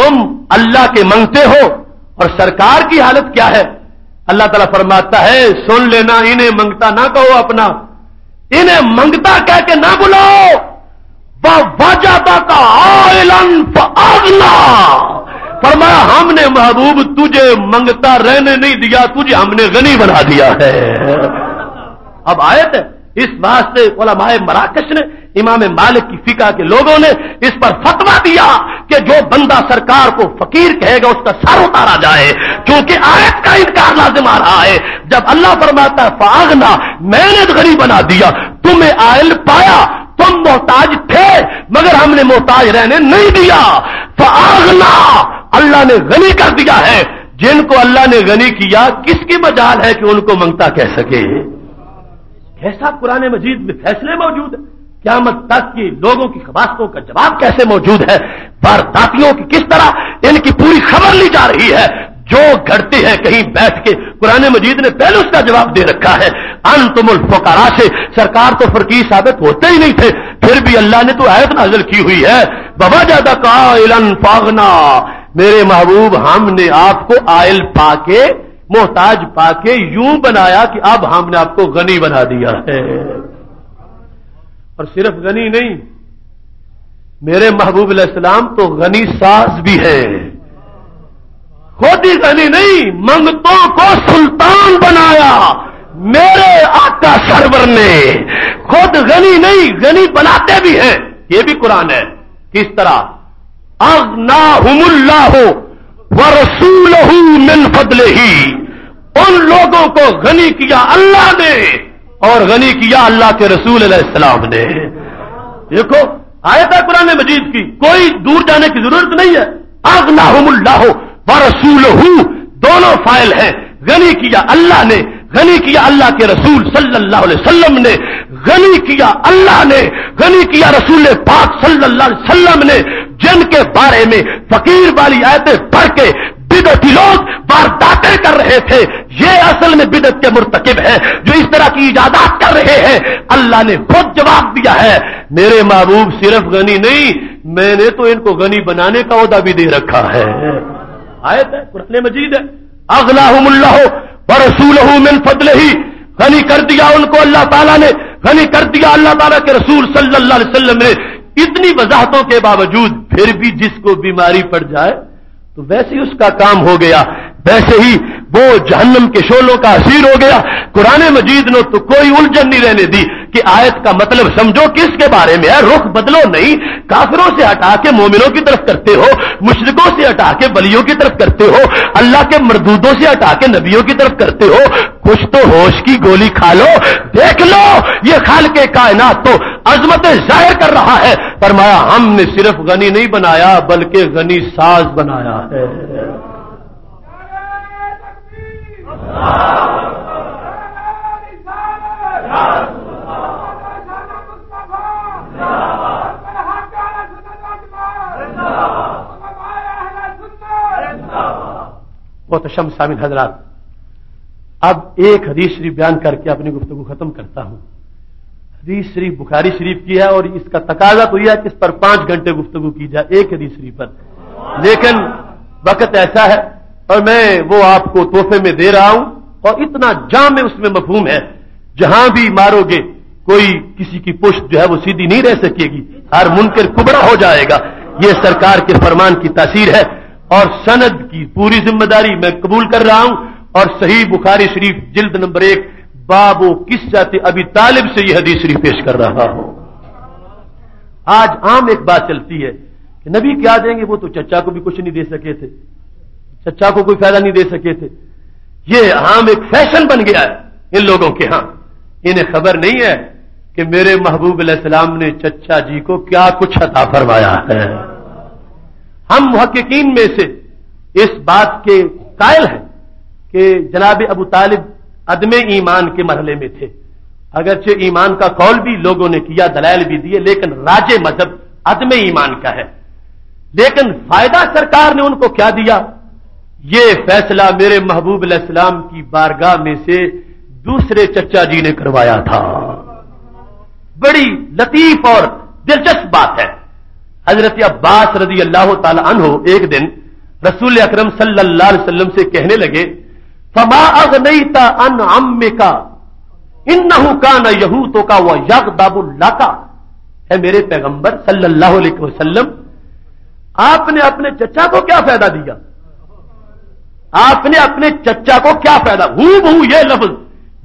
तुम अल्लाह के मंगते हो, और सरकार की हालत क्या है? अल्लाह तला फरमाता है, सुन लेना, इन्हें मंगता ना कहो अपना। इन्हें मंगता कह के ना बुलाओ। वाजादा का आयलन आगना फरमाया, हमने महबूब तुझे मंगता रहने नहीं दिया, तुझे हमने गनी बना दिया है। अब आयत है इस वास्ते ओलमाए मराकश ने, इमाम मालिक की फिका के लोगों ने इस पर फतवा दिया कि जो बंदा सरकार को फकीर कहेगा, उसका सर उतारा जाए, क्योंकि आयत का इनकार लाजिम आ रहा है। जब अल्लाह फरमाता है फागना मैंने तो गरीब बना दिया, तुम्हें आयल पाया तुम मोहताज थे, मगर हमने मोहताज रहने नहीं दिया। फागना अल्लाह ने गनी कर दिया है। जिनको अल्लाह ने गनी किया, किसकी मजाल है कि उनको मंगता कह सके? कैसा पुराने मजीद में फैसले मौजूद है? क्यामत तक की लोगों की खबासतों का जवाब कैसे मौजूद है? वारदातियों की किस तरह? इनकी पूरी खबर ली जा रही है। जो घटते हैं, कहीं बैठ के पुराने मजीद ने पहले उसका जवाब दे रखा है। तुमुल फकारा से सरकार तो फरकीर साबित होते ही नहीं थे, फिर भी अल्लाह ने तो आयत नाजल की हुई है। बाबा ज़्यादा का इलन फागना, मेरे महबूब, हमने आपको आयल पाके, मोहताज पाके यूँ बनाया कि अब हमने आपको गनी बना दिया है। और सिर्फ़ गनी नहीं, मेरे महबूब इस्लाम तो गनी साज भी है। खुद ही गनी नहीं, मंगतों को सुल्तान बनाया। मेरे आका सरवर ने। खुद गनी नहीं, गनी बनाते भी हैं। ये भी कुरान है। किस तरह? अगना हुमुल्ला हो व रसूल मिन फदले ही उन लोगों को गनी किया अल्लाह ने और गनी किया अल्लाह के रसूल इस्लाम ने। देखो, आयता कुरान मजीद की कोई दूर जाने की ज़रूरत नहीं है। अगलाहुमुल्लाह व रसूल दोनों फ़ाइल हैं। गनी किया अल्लाह ने, गनी किया अल्लाह के रसूल सल्लल्लाहु अलैहि वसल्लम ने, गनी किया अल्लाह ने, गनी किया रसूल पाक सल्लल्लाहु अलैहि वसल्लम ने, जिनके बारे में फकीर वाली आयतें पढ़ के बिदती लोग वारदातें कर रहे थे। ये असल में बिदत के मुर्तकिब है, जो इस तरह की इजादात कर रहे हैं। अल्लाह ने खुद जवाब दिया है, मेरे महबूब सिर्फ़ गनी नहीं, मैंने तो इनको गनी बनाने का अहदा भी दे रखा है। आयत है, कुरान मजीद है। अगलाहुल्लाह रसूल मिन फजल ही गनी कर दिया उनको अल्लाह ताला ने, गनी कर दिया अल्लाह ताला के रसूल सल्लल्लाहु अलैहि वसल्लम ने। इतनी वजाहतों के बावजूद फिर भी जिसको बीमारी पड़ जाए तो वैसे ही उसका काम हो गया। वैसे ही वो जहन्नम के शोलों का असीर हो गया। कुरान मजीद ने तो कोई उलझन नहीं रहने दी कि आयत का मतलब समझो किसके बारे में है, रुख बदलो नहीं। काफिरों से हटा के मोमिनों की तरफ़ करते हो, मुश्रिकों से हटा के बलियों की तरफ़ करते हो, अल्लाह के मरदूदों से हटा के नबियों की तरफ़ करते हो, कुछ तो होश की गोली खा लो, देख लो, ये खाल के कायनात तो अजमत ज़ाहिर कर रहा है। फरमाया, हमने सिर्फ़ गनी नहीं बनाया, बल्कि गनी साज बनाया है। बहुत शम शामिल हजरात। अब एक हदीस शरीफ बयान करके अपनी गुफ्तु खत्म करता हूँ। हदीस शरीफ बुखारी शरीफ की है और इसका तकाजा तो यह है कि इस पर पाँच घंटे गुफ्तु की जाए एक हदीस शरीफ पर। लेकिन वक्त ऐसा है और मैं वो आपको तोहफे में दे रहा हूँ, और इतना जाम उसमें मफहूम है। जहाँ भी मारोगे, कोई किसी की पुष्ट जो है वो सीधी नहीं रह सकेगी। हर मुनकर कुबड़ा हो जाएगा। ये सरकार के फरमान की तासीर है, और सनद की पूरी ज़िम्मेदारी मैं कबूल कर रहा हूँ, और सही बुखारी शरीफ जिल्द नंबर एक, बाबो किस जाते अभी तालिब से यह हदीस शरीफ पेश कर रहा हूँ। आज आम एक बात चलती है कि नबी क्या देंगे, वो तो चचा को भी कुछ नहीं दे सके थे। चचा को कोई फ़ायदा नहीं दे सके थे। ये आम एक फ़ैशन बन गया है इन लोगों के यहाँ। इन्हें खबर नहीं है कि मेरे महबूब सलाम ने चचा जी को क्या कुछ अता फरमाया है। हम मुहक्कीन में से इस बात के कायल हैं कि जनाब अबू तालिब अदम ईमान के मरहले में थे। अगरचे ईमान का कौल भी लोगों ने किया दलाल भी दिए, लेकिन राजे मज़हब अदम ईमान का है। लेकिन फ़ायदा सरकार ने उनको क्या दिया? ये फैसला मेरे महबूब सलाम की बारगाह में से दूसरे चचा जी ने करवाया था। बड़ी लतीफ और दिलचस्प बात है। हज़रत अब्बास रज़ी अल्लाह तहो एक दिन रसूल अक्रम वसल्लम से कहने लगे, फमा अगनईता अन अम्मे का इन नहू का न यहूतों का वह यग दाबुल्ला का है मेरे पैगंबर सल्लल्लाहु अलैहि आपने अपने चचा को क्या फ़ायदा दिया? आपने अपने चचा को क्या फ़ायदा? हू बहू ये लफ्ज,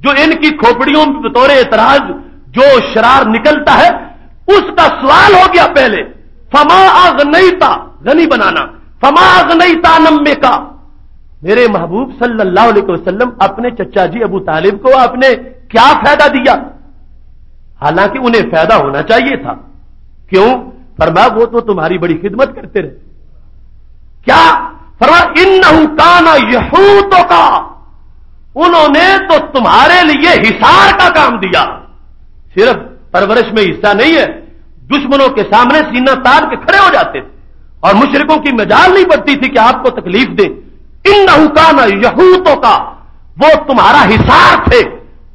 जो इनकी खोपड़ियों में बतौर एतराज़ जो शरार निकलता है, उसका सवाल हो गया पहले। फमा अगनईता गनी बनाना। फमा अगनईता नम्बे का मेरे महबूब सल्लल्लाहु अलैहि वसल्लम अपने चचा जी अबू तालिब को आपने क्या फ़ायदा दिया? हालाँकि उन्हें फ़ायदा होना चाहिए था। क्यों? फरमा वो तो तुम्हारी बड़ी खिदमत करते रहे। क्या काना यहूतों का उन्होंने तो तुम्हारे लिए हिसार का काम दिया। सिर्फ़ परवरिश में हिस्सा नहीं है, दुश्मनों के सामने सीना तार के खड़े हो जाते थे और मुशरकों की मजाल नहीं पड़ती थी कि आपको तकलीफ़ दे। इन नहुकान यहूतों का वो तुम्हारा हिसार थे।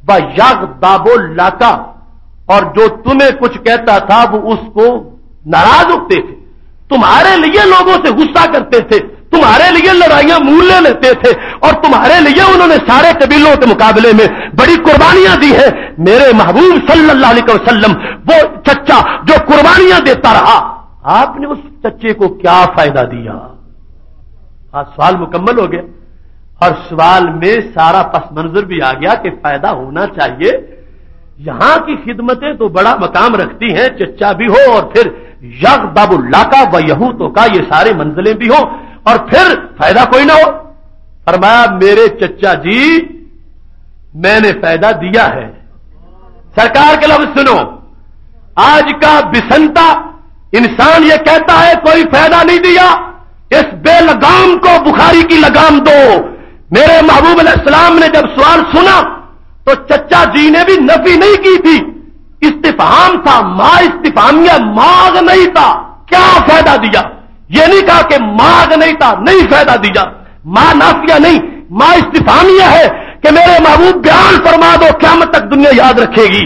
व दाबो लाका। और जो तुम्हें कुछ कहता था, वो उसको नाराज़ उठते थे। तुम्हारे लिए लोगों से गुस्सा करते थे। तुम्हारे लिए लड़ाइयाँ मूल्य लेते थे और तुम्हारे लिए उन्होंने सारे कबीलों के मुकाबले में बड़ी कुर्बानियाँ दी है। मेरे महबूब सल्लल्लाहु अलैहि वसल्लम, वो चच्चा जो कुर्बानियाँ देता रहा, आपने उस चच्चे को क्या फ़ायदा दिया? आज सवाल मुकम्मल हो गया। और सवाल में सारा पस मंजर भी आ गया कि फ़ायदा होना चाहिए। यहाँ की खिदमतें तो बड़ा मकाम रखती हैं, चच्चा भी हो और फिर यग बाबुल्ला का व यहूतों का ये सारे मंजिलें भी हो। और फिर फ़ायदा कोई ना हो। फरमाया, मेरे चचा जी, मैंने फ़ायदा दिया है। सरकार के लफ्ज सुनो, आज का बिसंता इंसान ये कहता है, कोई फ़ायदा नहीं दिया, इस बेलगाम को बुखारी की लगाम दो। मेरे महबूब इस्लाम ने जब सवाल सुना तो चचा जी ने भी नफी नहीं की थी। इस्तीफाम था, माँ इस्तीफामिया, माग नहीं था। क्या फ़ायदा दिया? ये नहीं कहा कि माग नहीं था, नहीं फ़ायदा दिया माँ नाफिया नहीं, माँ इस्तीफामिया है कि मेरे महबूब बयान फरमा दो क्या तक दुनिया याद रखेगी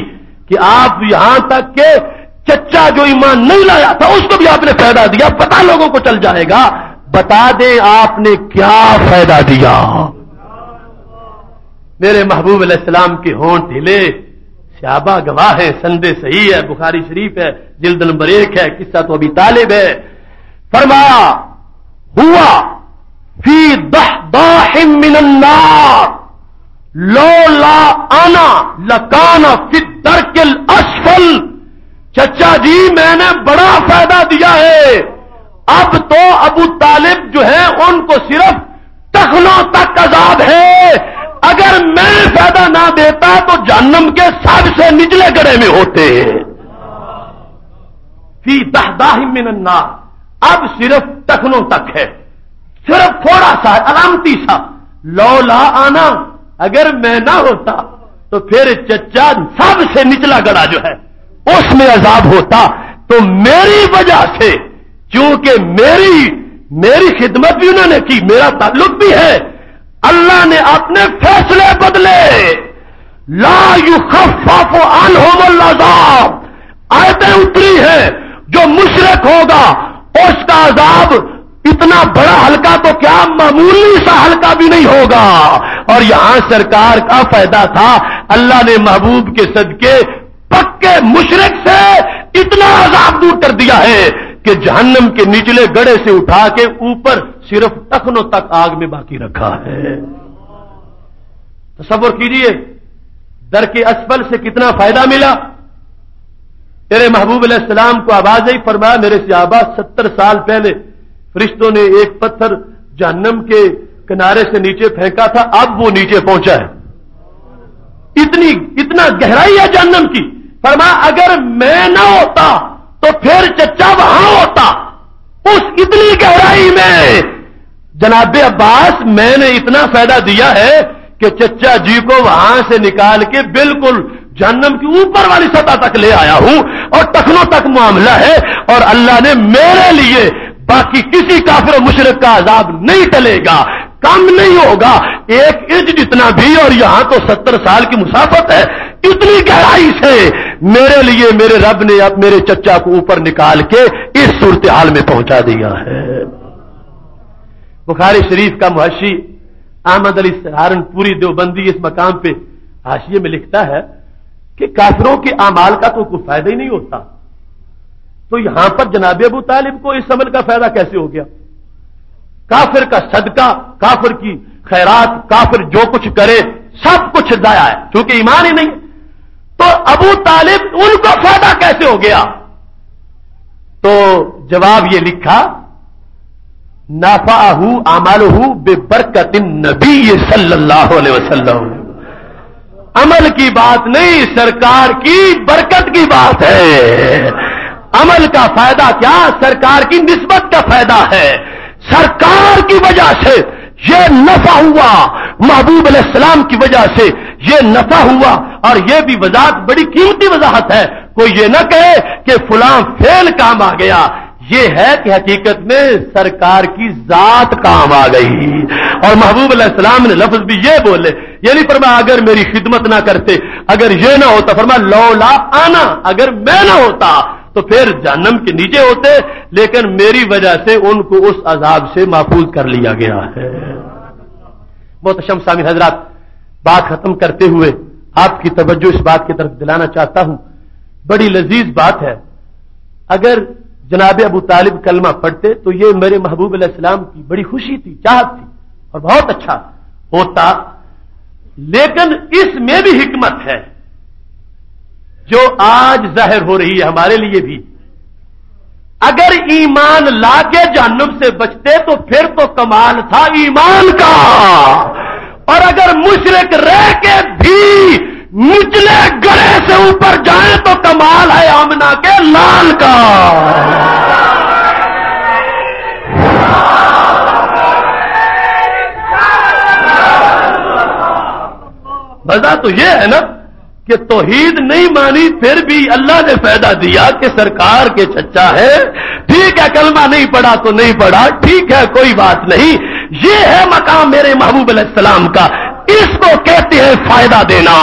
कि आप यहाँ तक के चच्चा जो ईमान नहीं लाया था, उसको भी आपने फ़ायदा दिया। पता लोगों को चल जाएगा। बता दें आपने क्या फ़ायदा दिया। मेरे महबूब अलैहिस्सलाम के होंठ हिले। श्याबा गवाह है, संदे सही है, बुखारी शरीफ है, जिल्द नंबर एक है, किस्सा तो अभी तालिब है। फरमाया, हुआ, फ़ी दह दाहिम मिनन्नार लो ला आना लकाना फिद दरकिल असफल चचा जी, मैंने बड़ा फ़ायदा दिया है। अब तो अबू तालिब जो है, उनको सिर्फ़ टखनों तक अजाब है। अगर मैं फ़ायदा ना देता तो जहन्नम के सबसे निचले गड़े में होते फ़ी दहदाही मिनन्ना अब सिर्फ़ टखनों तक है। सिर्फ़ थोड़ा सा अलामती सा। लौला आना, अगर मैं ना होता तो फिर चचा सबसे निचला गड़ा जो है, उसमें अजाब होता। तो मेरी वजह से क्योंकि मेरी मेरी खिदमत भी उन्होंने की, मेरा ताल्लुक भी है, अल्लाह ने अपने फैसले बदले। ला यू खफाफ अन होमल्लाजाब आयतें उतरी है, जो मुशरक होगा उसका अजाब इतना बड़ा हल्का तो क्या? मामूली सा हल्का भी नहीं होगा। और यहाँ सरकार का फ़ायदा था। अल्लाह ने महबूब के सदके पक्के मुशरक से इतना अजाब दूर कर दिया है कि जहन्नम के निचले गड़े से उठा के ऊपर सिर्फ़ टखनों तक आग में बाकी रखा है। तस्वर कीजिए, दर के असफल से कितना फ़ायदा मिला? तेरे महबूब सलाम को आवाज़ ही फरमाया, मेरे सियाबा, सत्तर साल पहले फरिश्तों ने एक पत्थर जहन्नम के किनारे से नीचे फेंका था, अब वो नीचे पहुँचा है। इतनी, इतना गहराई है जहन्नम की। फरमा अगर मैं ना होता तो फिर चचा वहाँ होता। उस इतनी गहराई में, जनाब अब्बास, मैंने इतना फ़ायदा दिया है कि चचा जी को वहाँ से निकाल के बिल्कुल जन्नम की ऊपर वाली सतह तक ले आया हूँ और तखनों तक मामला है और अल्लाह ने मेरे लिए बाकी किसी काफिर मुशरक का आजाब नहीं टलेगा, कम नहीं होगा। एक इंच जितना भी, और यहाँ तो सत्तर साल की मुसाफत है, इतनी गहराई से मेरे लिए मेरे रब ने अब मेरे चचा को ऊपर निकाल के इस सूरत हाल में पहुँचा दिया है। बुखारी शरीफ का मुहशी अहमद अली सहारनपुरी देवबंदी इस मकाम पे हाशिए में लिखता है कि काफिरों के अमाल का तो कोई फ़ायदा ही नहीं होता। तो यहाँ पर जनाब अबू तालिब को इस अमल का फ़ायदा कैसे हो गया? काफिर का सदका, काफिर की खैरात, काफिर जो कुछ करे, सब कुछ दाया है, क्योंकि ईमान ही नहीं। तो अबू तालिब उनको फ़ायदा कैसे हो गया? तो जवाब ये लिखा नाफाहू आमालहू बेबरकतिन नबी सल्लल्लाहु अलैहि वसल्लम। अमल की बात नहीं, सरकार की बरकत की बात है। अमल का फ़ायदा क्या? सरकार की निस्बत का फ़ायदा है। सरकार की वजह से यह नफा हुआ। महबूब सलाम की वजह से यह नफा हुआ। और यह भी वजाहत, बड़ी कीमती वजाहत है। कोई ये ना कहे कि फुला फेल काम आ गया। ये है कि हकीकत में सरकार की जात काम आ गई। और महबूब सलाम ने लफ्ज भी ये बोले ये नहीं फरमा अगर मेरी खिदमत ना करते, अगर ये ना होता फरमा लौला आना, अगर मैं ना होता तो फिर जन्म के नीचे होते, लेकिन मेरी वजह से उनको उस अजाब से महफूज कर लिया गया है। बहुत अशम सामी हजरात, बात खत्म करते हुए आपकी तवज्जो इस बात की तरफ़ दिलाना चाहता हूँ। बड़ी लजीज बात है, अगर जनाब अबू तालिब कलमा पढ़ते तो ये मेरे महबूब सलाम की बड़ी खुशी थी, चाहत थी और बहुत अच्छा होता। लेकिन इसमें भी हिकमत है, जो आज ज़ाहिर हो रही है हमारे लिए भी। अगर ईमान लाके जहन्नुम से बचते तो फिर तो कमाल था ईमान का। और अगर मुशरक रह के भी निचले गड़े से ऊपर जाए तो कमाल है आमना के लाल का। मज़ा तो यह है ना कि तोहीद नहीं मानी, फिर भी अल्लाह ने फ़ायदा दिया कि सरकार के चच्चा है। ठीक है, कलमा नहीं पढ़ा तो नहीं पढ़ा, ठीक है, कोई बात नहीं। ये है मकाम मेरे महबूब सलाम का। इसको कहते हैं फ़ायदा देना।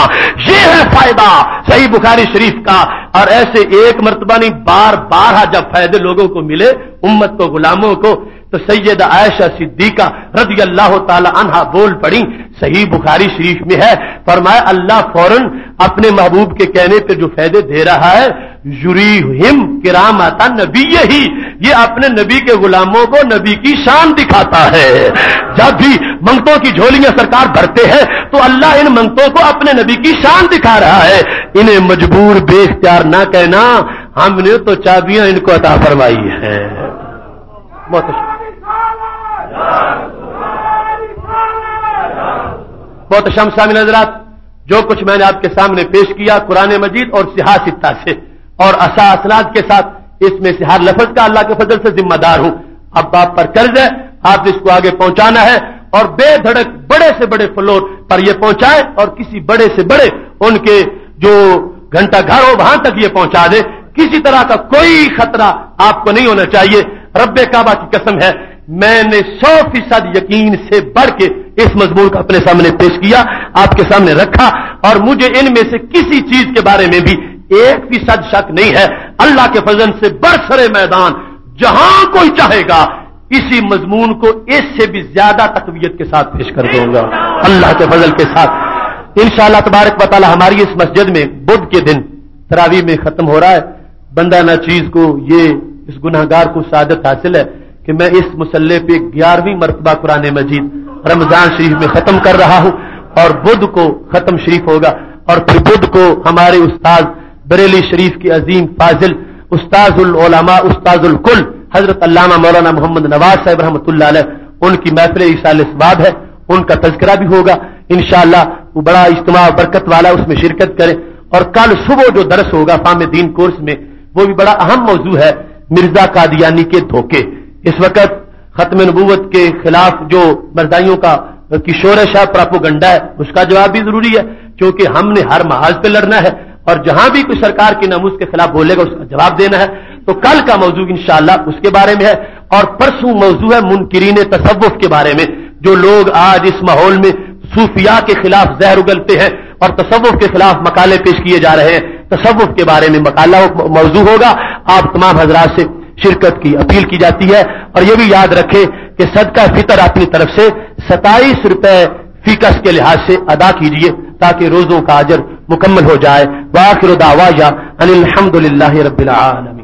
ये है फ़ायदा। सही बुखारी शरीफ का। और ऐसे एक मरतबा नहीं बार बार जब फ़ायदे लोगों को मिले, उम्मत को, गुलामों को तो सैयद आयशा सिद्दीका रज़ी अल्लाह तहा बोल पड़ी, सही बुखारी शरीफ में है, फरमाया, अल्लाह फ़ौरन अपने महबूब के कहने पर जो फ़ायदे दे रहा है यूरी हिम किराम आता नबी ही ये अपने नबी के गुलामों को नबी की शान दिखाता है। जब भी मंगतों की झोलियाँ सरकार भरते हैं तो अल्लाह इन मंगतों को अपने नबी की शान दिखा रहा है। इन्हें मजबूर बेख्तियार ना कहना, हमने तो चाबियाँ इनको अता फरमाई है। बहुत अच्छा। बहुत शम शामिल नजरात जो कुछ मैंने आपके सामने पेश किया कुरान मजीद और सिहासिता से। और असा असनाद के साथ इसमें से हर लफज का अल्लाह के फजल से जिम्मेदार हूँ। अब आप पर कर्ज है, आप इसको आगे पहुंचाना है और बेधड़क बड़े से बड़े फ्लोर पर यह पहुँचाए और किसी बड़े से बड़े उनके जो घंटा घर हो, वहाँ तक ये पहुँचा दे। किसी तरह का कोई खतरा आपको नहीं होना चाहिए। रब्बे काबा की कसम है, मैंने सौ फ़ीसद यकीन से बढ़ के इस मजमून को अपने सामने पेश किया, आपके सामने रखा और मुझे इनमें से किसी चीज़ के बारे में भी एक फ़ीसद शक नहीं है। अल्लाह के फजन से बरसरे मैदान, जहाँ कोई चाहेगा, इसी मजमून को इससे भी ज़्यादा तकवीत के साथ पेश कर दूँगा। अल्लाह के फजल के साथ। इन शाह तबारक बताला हमारी इस मस्जिद में बुद्ध के दिन तरावी में खत्म हो रहा है। बंदा न चीज़ को, ये इस गुनाहगार को सादत हासिल है कि मैं इस मुसल्ले पे ग्यारहवीं मरतबा कुरान मजीद रमज़ान शरीफ में खत्म कर रहा हूँ और बुद्ध को खत्म शरीफ होगा। और फिर बुद्ध को हमारे उस्ताद बरेली शरीफ की अजीम फाजिल उस्ताजुलमा उस्ताजुल कुल, हज़रत अल्लामा मौलाना मोहम्मद नवाज़ साहब रहमत उनकी महफिल इसाल इसबाब है, उनका तस्करा भी होगा। इनशाला वो बड़ा इज्तम बरकत वाला उसमें शिरकत करें। और कल सुबह जो दरस होगा फाम दीन कोर्स में, वो भी बड़ा अहम मौजू है, मिर्ज़ा कादियानी के धोखे। इस वक्त खत्म नबूवत के खिलाफ जो मरदाइयों का किशोरश है प्रापोगंडा है, उसका जवाब भी ज़रूरी है, क्योंकि हमने हर महाज पे लड़ना है। और जहाँ भी कोई सरकार के नमूज के खिलाफ बोलेगा, उसका जवाब देना है। तो कल का मौजू इंशाला उसके बारे में है। और परसों मौजू है मुनकरीन तसवुफ के बारे में, जो लोग आज इस माहौल में सूफिया के खिलाफ जहर उगलते हैं और तसवुफ के खिलाफ मकाले पेश किए जा रहे हैं। तसवुफ के बारे में मकाला मौजू होगा। आप तमाम हजरात से शिरकत की अपील की जाती है। और यह भी याद रखें कि सदका फितर अपनी तरफ़ से सताईस रुपए फीकस के लिहाज से अदा कीजिए, ताकि रोजों का अजर मुकम्मल हो जाए। वाखिर दावा या अनिलहमदुल्ला रबीआलमी